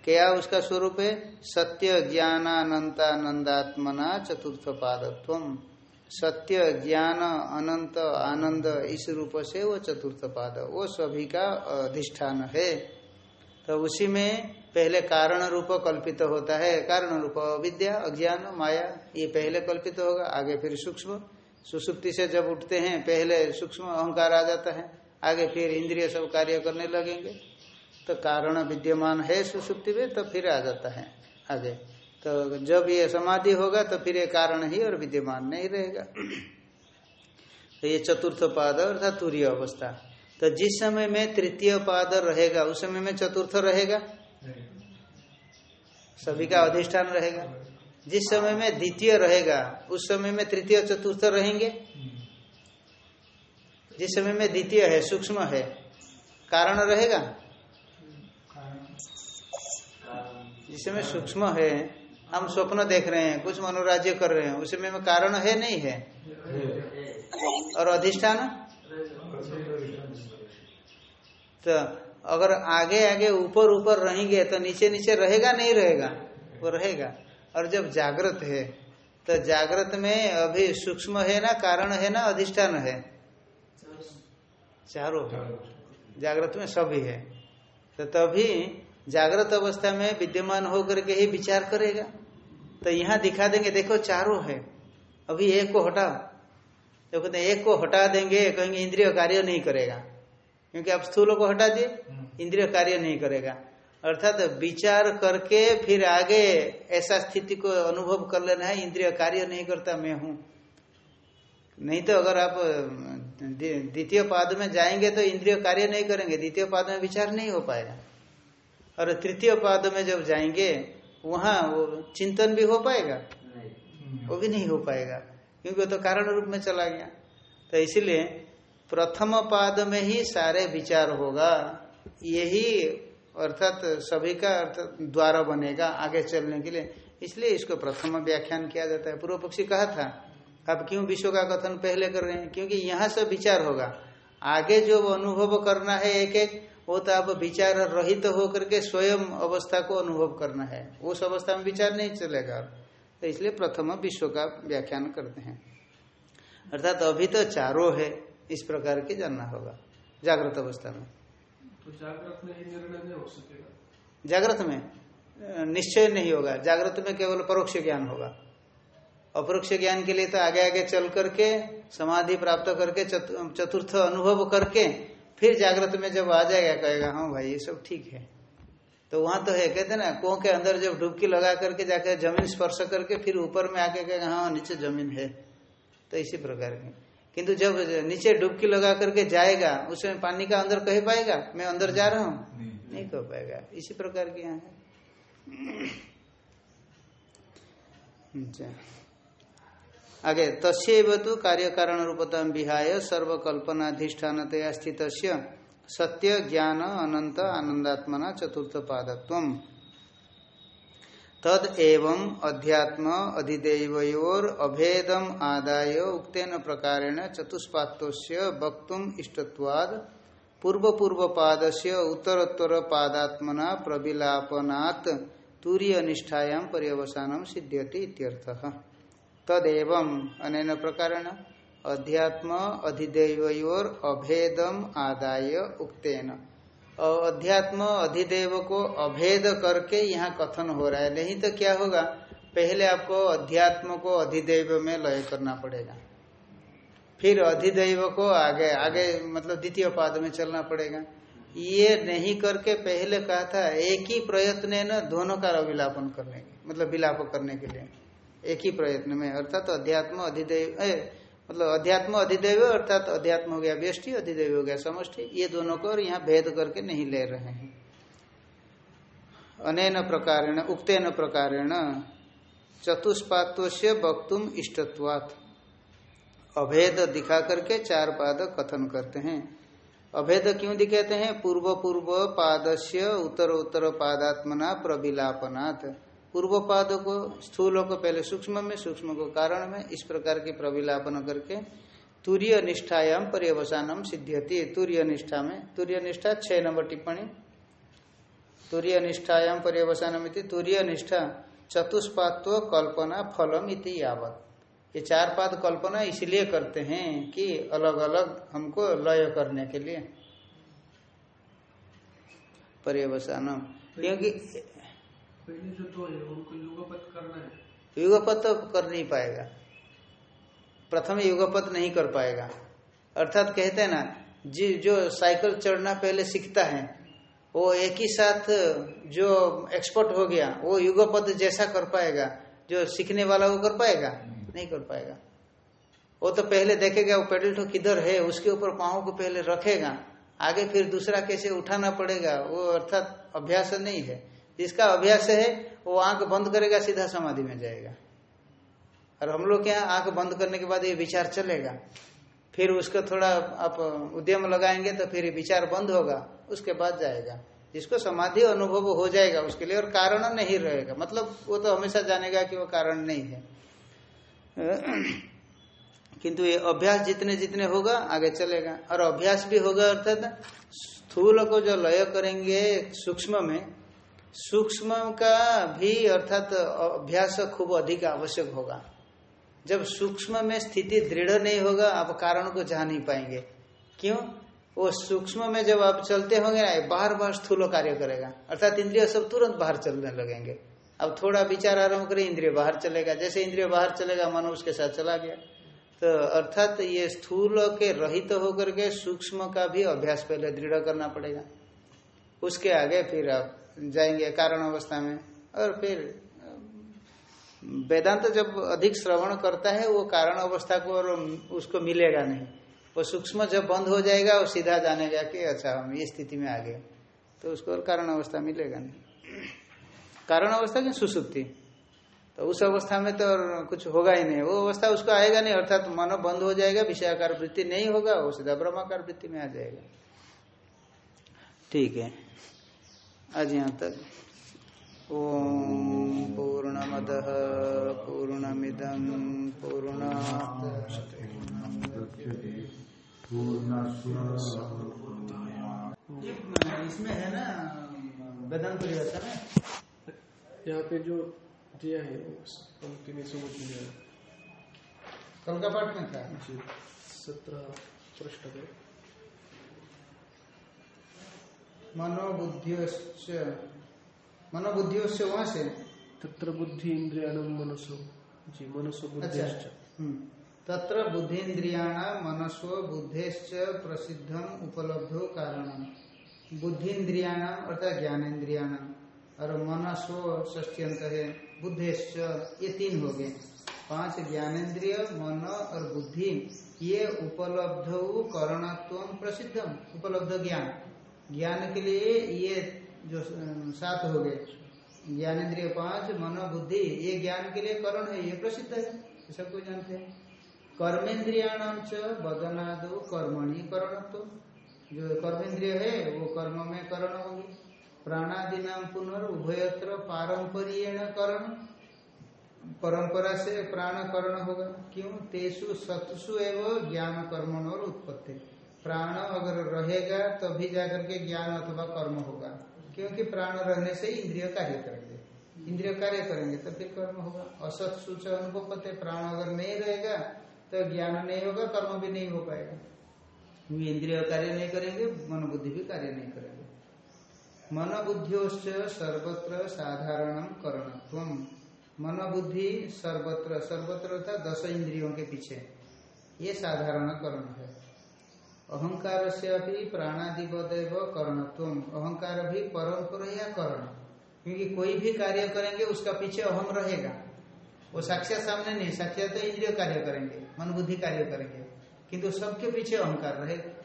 क्या उसका स्वरूप है? सत्य ज्ञानानंतानंदात्मना चतुर्थ पादत्व। सत्य, ज्ञान, अनंत, आनंद, इस रूप से वो चतुर्थ पाद, वो सभी का अधिष्ठान है। तो उसी में पहले कारण रूप कल्पित होता है। कारण रूप विद्या अज्ञान, माया, ये पहले कल्पित होगा, आगे फिर सूक्ष्म। सुसुप्ति से जब उठते हैं, पहले सूक्ष्म अहंकार आ जाता है, आगे फिर इंद्रिय सब कार्य करने लगेंगे। तो कारण विद्यमान है सुसुप्ति में तो फिर आ जाता है आगे। तो जब ये समाधि होगा तो फिर ये कारण ही और विद्यमान नहीं रहेगा। <clears throat> तो ये चतुर्थ पाद, अर्थात तुरीय अवस्था। तो जिस समय में तृतीय पाद रहेगा उस समय में चतुर्थ रहेगा? सभी का अधिष्ठान रहेगा। जिस समय में द्वितीय रहेगा उस समय में तृतीय चतुर्थ रहेंगे? जिस समय में द्वितीय है सूक्ष्म है कारण रहेगा? जिस समय सूक्ष्म है हम स्वप्न देख रहे हैं कुछ मनोराज्य कर रहे हैं उस समय में कारण है नहीं है? और अधिष्ठान? तो अगर आगे आगे, ऊपर ऊपर रहेंगे तो नीचे नीचे रहेगा, नहीं रहेगा? वो रहेगा। और जब जागृत है तो जागृत में अभी सूक्ष्म है ना, कारण है ना, अधिष्ठान है? चारों। जागृत में सभी है। तो तभी जागृत अवस्था में विद्यमान होकर के ही विचार करेगा। तो यहाँ दिखा देंगे, देखो चारों है। अभी एक को हटाओ। तो कहते एक को हटा देंगे कहेंगे इंद्रिय कार्य नहीं करेगा। क्योंकि आप स्थूलों को हटा दिए इंद्रिय कार्य नहीं करेगा। अर्थात विचार करके फिर आगे ऐसा स्थिति को अनुभव कर लेना है इंद्रिय कार्य नहीं करता मैं हूँ। नहीं तो अगर आप द्वितीय पाद में जाएँगे तो इंद्रिय कार्य नहीं करेंगे द्वितीय पाद में विचार नहीं हो पाएगा। और तृतीय पाद में जब जाएँगे वहाँ वो चिंतन भी हो पाएगा? वो भी नहीं हो पाएगा। क्योंकि वो तो कारण रूप में चला गया। तो इसलिए प्रथम पाद में ही सारे विचार होगा। यही अर्थात सभी का अर्थात द्वारा बनेगा आगे चलने के लिए। इसलिए इसको प्रथम व्याख्यान किया जाता है। पूर्व पक्षी कहा था आप क्यों विश्व का कथन पहले कर रहे हैं? क्योंकि यहाँ से विचार होगा। आगे जो अनुभव करना है एक एक वो तो आप विचार रहित तो होकर के स्वयं अवस्था को अनुभव करना है। उस अवस्था में विचार नहीं चलेगा। तो इसलिए प्रथम विश्व का व्याख्यान करते हैं। अर्थात अभी तो चारों है इस प्रकार के जानना होगा जागृत अवस्था में। तो जागृत में ही निर्णय नहीं हो सकेगा? जागृत में? निश्चय नहीं होगा। जागृत में केवल परोक्ष ज्ञान होगा। अपरोक्ष ज्ञान के लिए तो आगे आगे चल करके समाधि प्राप्त करके चतुर्थ अनुभव करके फिर जागृत में जब आ जाएगा कहेगा हाँ भाई ये सब ठीक है। तो वहाँ तो है कहते ना कुओं के अंदर जब डुबकी लगा करके जाकर ज़मीन स्पर्श करके फिर ऊपर में आके कहेगा हाँ नीचे ज़मीन है। तो इसी प्रकार के। किंतु जब नीचे डुबकी लगा करके जाएगा उसमें पानी का अंदर कह पाएगा मैं अंदर जा रहा हूँ? नहीं। नहीं कह पाएगा। इसी प्रकार के यहाँ है। अच्छा। आगे तस्व तो कार्य कारण रूपता विहाय सर्वकल्पनाधिष्ठान स्थित सत्य, ज्ञान, अनंत, आनंदात्मना, चतुर्थ पादत्व तद एवं अध्यात्म, अधिदेवयोर, अभेदम, आदाय, उक्तेन प्रकारेण चतुष्पात्य वक्त इष्टवाद पूर्व पूर्व पाद से उत्तरोत्तर पादात्मना प्रबिलापनात् तूर्य निष्ठायां पर्यवसानम सिद्ध्यति तदेव अनेन प्रकारेण। अध्यात्म अधिदेवयोर अभेदम आदाय उक्तेन। और अध्यात्म अधिदेव को अभेद करके यहाँ कथन हो रहा है। नहीं तो क्या होगा? पहले आपको अध्यात्म को अधिदेव में लय करना पड़ेगा। फिर अधिदेव को आगे आगे मतलब द्वितीय पाद में चलना पड़ेगा। ये नहीं करके पहले कहा था, एक ही प्रयत्न न, दोनों का अभिलापन करने मतलब विलाप करने के लिए। एक ही प्रयत्न में, अर्थात तो अध्यात्म अधिदेव मतलब अध्यात्म अधिदेव अर्थात अध्यात्म हो गया, व्यष्टि, अधिदेव हो गया, समष्टि, ये दोनों को यहाँ भेद करके नहीं ले रहे हैं। अनेन प्रकारेण, उक्तेन प्रकारेण चतुष्पात्व से वक्तुम इष्टत्वात्। अभेद दिखा करके चार पाद कथन करते हैं। अभेद क्यों दिखाते हैं? पूर्व पूर्व पादस्य, उत्तर उत्तर पादात्मना प्रविलापनाथ पूर्व पाद को स्थूल को पहले सूक्ष्म में, सूक्ष्म को कारण में, इस प्रकार की प्रविलापन करके तुरीय निष्ठायाम पर्यवसानम सिद्ध्यति। तुरीय निष्ठा में तुरीय निष्ठा छह नंबर टिप्पणी। तुरीय निष्ठायाम पर्यवसानम तुरीय निष्ठा चतुष्पात्व कल्पना फलम इति यावत। ये चार पाद कल्पना इसलिए करते हैं कि अलग अलग हमको लय करने के लिए। पर्यवसानम, क्योंकि पहले जो दो है, उनको युगपत करना है। युगपत तो कर नहीं पाएगा। प्रथम युगपत नहीं कर पाएगा। अर्थात कहते हैं ना, जी, जो साइकिल चढ़ना पहले सीखता है, वो एक ही साथ जो एक्सपर्ट हो गया, वो युगपत जैसा कर पाएगा। जो सीखने वाला वो कर पाएगा? नहीं कर पाएगा। वो तो पहले देखेगा, वो पेडल ठो किधर है, उसके ऊपर पाओ को पहले रखेगा। आगे फिर दूसरा कैसे उठाना पड़ेगा, वो अर्थात अभ्यास नहीं है। जिसका अभ्यास है, वो आँख बंद करेगा, सीधा समाधि में जाएगा। और हम लोग क्या आँख बंद करने के बाद ये विचार चलेगा। फिर उसको थोड़ा आप उद्यम लगाएँगे तो फिर विचार बंद होगा, उसके बाद जाएगा। जिसको समाधि अनुभव हो जाएगा, उसके लिए और कारण नहीं रहेगा। मतलब वो तो हमेशा जानेगा कि वो कारण नहीं है। किंतु ये अभ्यास जितने जितने होगा, आगे चलेगा। और अभ्यास भी होगा, अर्थात स्थूल को जो लय करेंगे सूक्ष्म में सूक्ष्म का भी अर्थात अभ्यास खूब अधिक आवश्यक होगा। जब सूक्ष्म में स्थिति दृढ़ नहीं होगा, आप कारण को जान नहीं पाएँगे। क्यों? वो सूक्ष्म में जब आप चलते होंगे ना बार बार स्थूल कार्य करेगा। अर्थात इंद्रिय सब तुरंत बाहर चलने लगेंगे। अब थोड़ा विचार आरंभ करें, इंद्रिय बाहर चलेगा। जैसे इंद्रिय बाहर चलेगा, मन उसके साथ चला गया। तो अर्थात ये स्थूल के रहित तो होकर के सूक्ष्म का भी अभ्यास पहले दृढ़ करना पड़ेगा। उसके आगे फिर आप जाएँगे कारण अवस्था में। और फिर, वेदांत तो जब अधिक श्रवण करता है, वो कारण अवस्था को और उसको मिलेगा नहीं। वो सूक्ष्म जब बंद हो जाएगा, वो सीधा जानेगा कि अच्छा हम ये स्थिति में आ गए तो उसको और कारण अवस्था मिलेगा नहीं। कारण अवस्था की सुसुप्ति। तो उस अवस्था में तो कुछ होगा ही नहीं। वो अवस्था उसको आएगा नहीं, अर्थात तो मन बंद हो जाएगा, विषयाकार वृत्ति नहीं होगा, वो सीधा ब्रह्माकार वृत्ति में आ जाएगा। ठीक है। आज यहाँ तक। ओम पूर्णमद पूर्णमिदम पूर्ण इसमें है ना वेदांत परिवर्तन है यहाँ पे जो दिया है पंक्ति में समझ लिया कल का पाठ में था जी सत्रह पृष्ठ पे। मनोबुद्धियोश्च मनोबुद्धियोश्च वहाँ से? तत्र बुद्धि इंद्रियाणम मनसो जी मनसो बुद्धि अच्छा हम्म। तत्र बुद्धिन्द्रियाण मनसो बुद्धेश्च प्रसिद्धम उपलब्धो कारण। बुद्धिन्द्रियाण अर्थात ज्ञानेन्द्रियाण और मनसो ष्ठ्यंत है बुद्धेश्च ये तीन हो गए। पाँच ज्ञानेन्द्रिय मन और बुद्धि ये उपलब्ध करणत्व प्रसिद्धम उपलब्ध ज्ञान। ज्ञान के लिए ये जो सात हो गए। ज्ञानेन्द्रिय पाँच मनो बुद्धि ये ज्ञान के लिए करण है, ये प्रसिद्ध है। सबको जानते हैं। कर्मेन्द्रियाणाम च बदनादो कर्मणि तो जो कर्मेंद्रिय है, वो कर्म में करण होगी। प्राणादि नाम पुनर्भयत्र पारंपरियण करण। परंपरा से प्राण करण होगा। क्यों? तेसु सत्सु एवं ज्ञान कर्मण और उत्पत्ति। प्राण अगर रहेगा, तभी जाकर के ज्ञान अथवा कर्म होगा। क्योंकि प्राण रहने से ही इंद्रिय कार्य करेंगे। इंद्रिय कार्य करेंगे तो फिर कर्म होगा। असत सूच अनुपते प्राण अगर नहीं रहेगा तो ज्ञान नहीं होगा, कर्म भी नहीं हो पाएगा। इंद्रिय कार्य नहीं करेंगे मन बुद्धि भी कार्य नहीं करेंगे। मन बुद्धियोश्च सर्वत्र साधारण करणत्व। मन बुद्धि सर्वत्र सर्वत्र था, दस इंद्रियों के पीछे। ये साधारण करण है। अहंकार से अभी प्राणादिवदेव करणत्व। अहंकार भी परंपरा या करण। क्योंकि कोई भी कार्य करेंगे, उसका पीछे अहम रहेगा। वो साक्षात सामने नहीं, साक्षात तो इंद्रिय कार्य करेंगे मन बुद्धि कार्य करेंगे। किंतु सबके पीछे अहंकार रहेगा।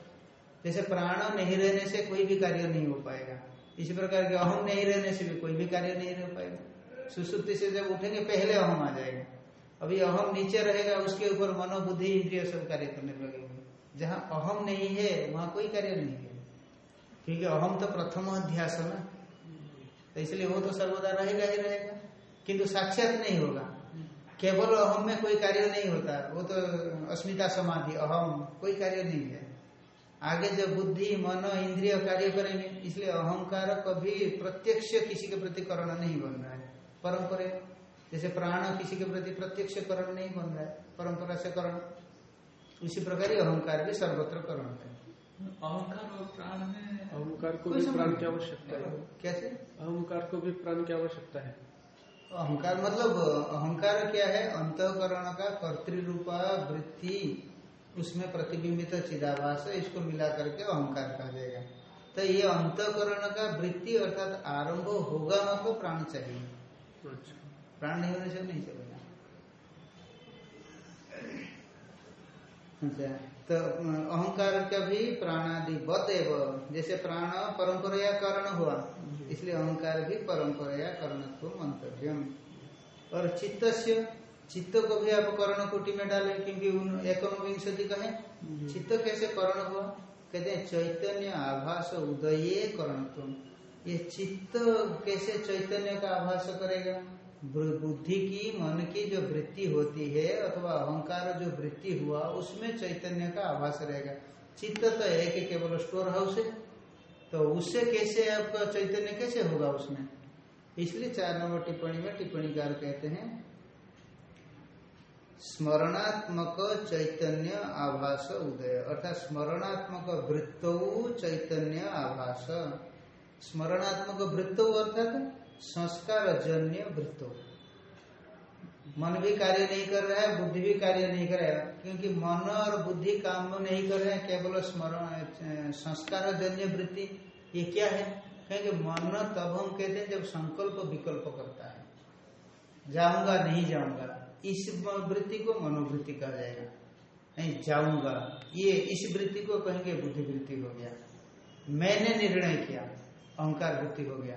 जैसे प्राण नहीं रहने से कोई भी कार्य नहीं हो पाएगा। इसी प्रकार के अहम नहीं रहने से भी कोई भी कार्य नहीं रह पाएगा। सुसुप्ति से जब उठेंगे, पहले अहम आ जाएगा। अभी अहम नीचे रहेगा, उसके ऊपर मनोबुद्धि, इंद्रिय सब कार्य करने लगेंगे। जहाँ अहम नहीं है, वहाँ कोई कार्य नहीं है। क्योंकि अहम तो प्रथम अध्यास ना? तो इसलिए वो तो सर्वदा रहेगा ही रहेगा। किंतु साक्षात नहीं होगा। केवल अहम में कोई कार्य नहीं होता। वो तो अस्मिता समाधि, अहम, कोई कार्य नहीं है। आगे जब बुद्धि, मन, इंद्रिय कार्य करेंगे, इसलिए अहंकार कभी प्रत्यक्ष किसी के प्रति करण नहीं बन रहा है। परंपरा, जैसे प्राण किसी के प्रति प्रत्यक्ष करण नहीं बन रहा है। परंपरा से करण इसी प्रकार अहंकार भी सर्वत्र करण है। अहंकार और प्राण में अहंकार को भी प्राण की आवश्यकता है। कैसे? अहंकार को भी प्राण की आवश्यकता है। अहंकार मतलब अहंकार क्या है? अंतकरण का कर्तृरूपा वृत्ति उसमें प्रतिबिंबित चिदाभास है इसको मिला करके अहंकार कहा जाएगा। तो ये अंतकरण का वृत्ति अर्थात आरंभ होगा मतलब प्राण चाहिए। अच्छा। प्राण नहीं होने से नहीं चलेगा। तो अहंकार का भी प्राणादि बत एवं जैसे प्राण परंपरा कारण हुआ इसलिए अहंकार भी परंपरा कारणत्व मंतव्यम। और चित्त चित्त को भी आप कर्ण कोटि में डाले क्योंकि उन एकोन विंशति का है। चित्त कैसे कर्ण हुआ? कहते हैं चैतन्य आभास उदय करणत्व ये चित्त कैसे चैतन्य का आभास करेगा? बुद्धि की, मन की जो वृत्ति होती है अथवा अहंकार जो वृत्ति हुआ, उसमें चैतन्य का आभास रहेगा। चित्त तो है कि केवल स्टोर हाउस है। तो उससे कैसे आपका चैतन्य कैसे होगा उसमें? इसलिए चार नंबर टिप्पणी में टिप्पणीकार कहते हैं, स्मरणात्मक चैतन्य आभास उदय अर्थात स्मरणात्मक वृत्तौ चैतन्य आभास। स्मरणात्मक वृत्तौ अर्थात संस्कार जन्य वृत्तौ। मन भी कार्य नहीं कर रहा है, बुद्धि भी कार्य नहीं कर रहा है, क्योंकि मन और बुद्धि काम नहीं कर रहे हैं, केवल स्मरण संस्कार जन्य वृत्ति, ये क्या है? कहेंगे मन तब हम कहते हैं जब संकल्प विकल्प करता है। जाऊँगा, नहीं जाऊँगा, इस वृत्ति को मनोवृत्ति कहा जाएगा। नहीं, जाऊँगा, ये इस वृत्ति को कहेंगे बुद्धि वृत्ति हो गया। मैंने निर्णय किया, अहंकार वृत्ति हो गया।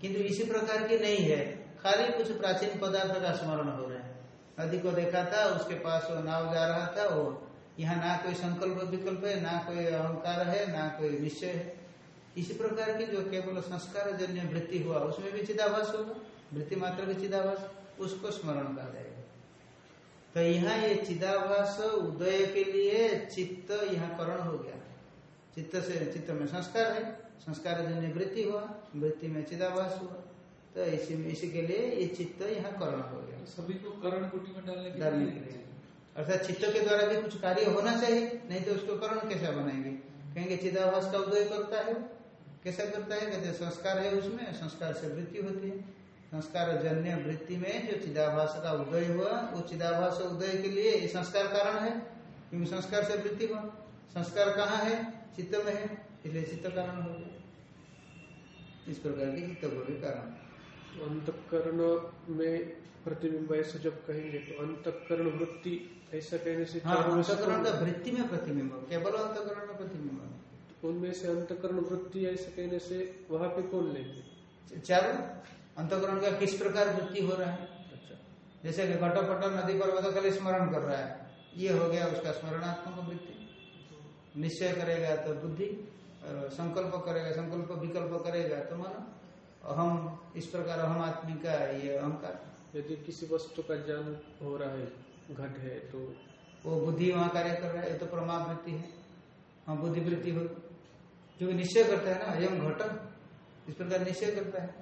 किंतु इसी प्रकार की नहीं है। खाली कुछ प्राचीन पदार्थ का स्मरण हो रहे हैं। नदी को देखा था, उसके पास वो नाव जा रहा था, वो यहाँ ना कोई संकल्प विकल्प है, ना कोई अहंकार है, ना कोई निश्चय है। इसी प्रकार की जो केवल संस्कार जन्य वृत्ति हुआ, उसमें भी चिदाभास होगा। वृत्ति मात्र भी चिदाभास, उसको स्मरण कहा जाएगा। तो यहाँ ये चिदाभास उदय के लिए चित्त यहाँ करण हो गया। चित्त से, चित्त में संस्कार है। संस्कार जन्य वृत्ति हुआ वृत्ति में चिदाभास हुआ। तो इसी इसी के लिए ये चित्त यहाँ करण हो गया। सभी को करण कुटी में डालने के डालने के लिए। अर्थात चित्त के द्वारा भी कुछ कार्य होना चाहिए नहीं तो उसको करण कैसा बनाएँगे? कहेंगे चिदाभास का उदय करता है। कैसा करता है? कहते संस्कार है उसमें संस्कार से वृत्ति होती है। संस्कार जन्य वृत्ति में जो चिदाभास का उदय हुआ वो चिदाभास उदय के लिए ये संस्कार कारण है। क्योंकि संस्कार से वृत्ति हुआ। संस्कार कहाँ है? चित्त में है इसलिए चित्त कारण हो इस प्रकार के भी कारण। तो अंतकरण में प्रतिबिंब ऐसा जब कहेंगे तो अंतकरण वृत्ति ऐसा कहने से हाँ अंतकरण का वृत्ति में प्रतिबिंब केवल अंतकरण में प्रतिबिंब। उनमें से अंतकरण वृत्ति ऐसा कहने से वहाँ पे कौन लेंगे? चारों? अंतकरण का किस प्रकार वृत्ति हो रहा है? अच्छा। जैसे कि घटोपट नदी पर्वत खाली स्मरण कर रहा है ये हो गया उसका स्मरणात्मक वृत्ति। निश्चय करेगा तो बुद्धि। और संकल्प करेगा संकल्प विकल्प करेगा तो मन अहम इस प्रकार अहम आत्मी का ये अहंकार। यदि किसी वस्तु का ज्ञान हो रहा है घट है तो वो बुद्धि वहाँ कार्य कर रहा है ये तो प्रमा वृत्ति है। हाँ बुद्धि वृत्ति हो क्योंकि निश्चय करता है ना अयम घट इस प्रकार निश्चय करता है।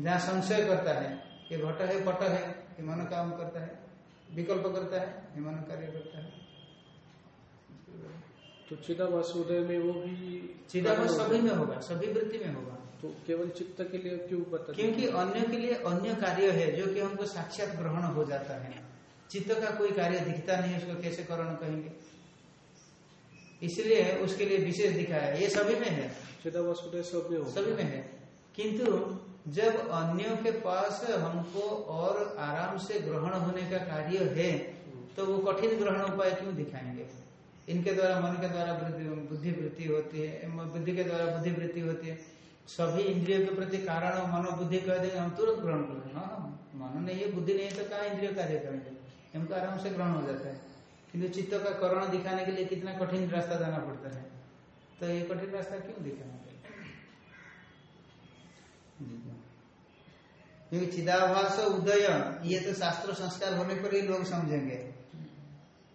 जहाँ संशय करता है ये घट है पट है ये मन काम करता है विकल्प करता है ये मन कार्य करता है। तो चिदाभास उदय में वो भी चिदाभास सभी में होगा सभी वृत्ति में होगा। तो केवल चित्त के लिए क्यों बता क्योंकि अन्य के लिए अन्य कार्य है जो कि हमको साक्षात ग्रहण हो जाता है। चित्त का कोई कार्य दिखता नहीं उसको कैसे करण कहेंगे? इसलिए उसके लिए विशेष दिखाया ये सभी में है। चिदाभास उदय सब सभी में है। किंतु जब अन्यों के पास हमको और आराम से ग्रहण होने का कार्य है तो वो कठिन ग्रहण उपाय क्यों दिखाएँगे? इनके द्वारा मन के द्वारा बुद्धि वृत्ति होती है बुद्धि के द्वारा बुद्धि वृत्ति होती है। सभी इंद्रियों के प्रति कारण और मनोबुद्धि कह देंगे, हम तुरंत ग्रहण कर लेंगे। हाँ मन नहीं है, बुद्धि नहीं है तो कहा इंद्रिय कार्य करेंगे हमको आराम से ग्रहण हो जाता है। किंतु चित्त का करण दिखाने के लिए कितना कठिन रास्ता जाना पड़ता है? तो ये कठिन रास्ता क्यों दिखाना क्योंकि चिदाभास उदय ये तो शास्त्र संस्कार होने पर ही लोग समझेंगे।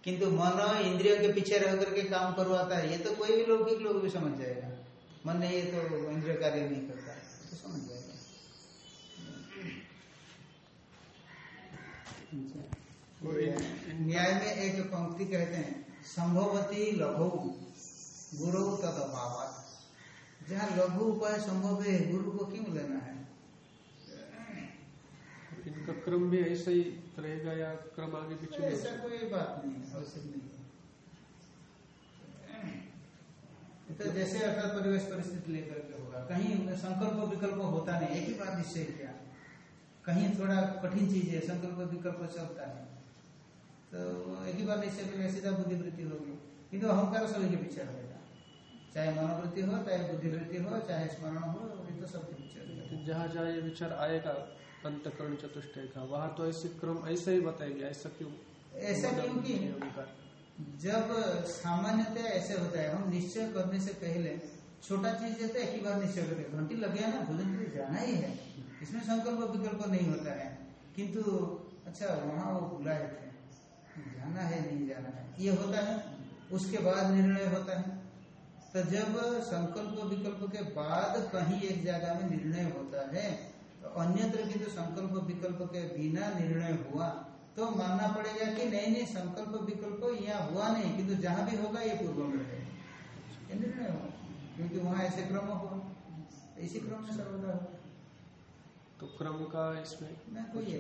किंतु मन इंद्रियों के पीछे रह करके काम करवाता है, ये तो कोई भी लौकिक लोग भी समझ जाएगा। मन नहीं ये तो इंद्रिय कार्य नहीं करता तो समझ जाएगा। न्याय में एक पंक्ति कहते हैं, संभवती लघु, गुरु तद जहाँ लघु उपाय संभव है, गुरु को क्यों लेना है? इनका क्रम भी ऐसा ही रहेगा या क्रम आगे पीछे ऐसा कोई बात नहीं है आवश्यक नहीं। तो जैसे अर्थात परिवेश परिस्थिति लेकर के होगा कहीं संकल्प विकल्प होता नहीं एक ही बात निश्चय किया। कहीं थोड़ा कठिन चीज़ है संकल्प विकल्प चलता है तो एक ही बार निश्चय करेंगे सीधा बुद्धिवृत्ति होगी। किंतु अहंकार सभी के पीछे रहेगा चाहे मनोवृत्ति हो चाहे बुद्धिवृत्ति हो चाहे स्मरण हो ये तो सबके पीछे रहेगा जहाँ जहाँ ये विचार आएगा अंतकरण चतुष्टय का वहाँ तो ऐसे क्रम ऐसा ही बताएगी ऐसा क्यों? ऐसा क्योंकि जब सामान्यतः ऐसे होता है हम निश्चय करने से पहले छोटा चीज़ तो एक ही बार निश्चय करते हैं। घंटी लग गया ना भोजन के लिए जाना ही है। इसमें संकल्प विकल्प नहीं होता है। किंतु अच्छा वहाँ वो बुलाए थे जाना है नहीं जाना है। ये होता है। उसके बाद निर्णय होता है। तो जब संकल्प विकल्प के बाद कहीं एक जगह में निर्णय होता है अन्यत्र की तो संकल्प विकल्प के बिना निर्णय हुआ तो मानना पड़ेगा कि नहीं नहीं संकल्प विकल्प यहाँ हुआ नहीं किंतु जहाँ भी होगा ये पूर्व में रहेगा निर्णय हुआ क्योंकि वहाँ ऐसे क्रम हुआ। इसी क्रम में सर्वदा हुआ। तो क्रम का इसमें ना कोई।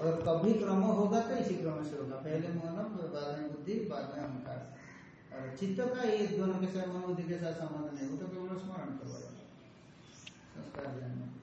अगर कभी क्रम होगा तो इसी क्रम से होगा पहले मन बाद में बुद्धि बाद में अहंकार। और चित्त का ये दोनों के साथ मन बुद्धि के साथ संबंध नहीं हो तो केवल स्मरण करवाएगा संस्कार ज्ञान में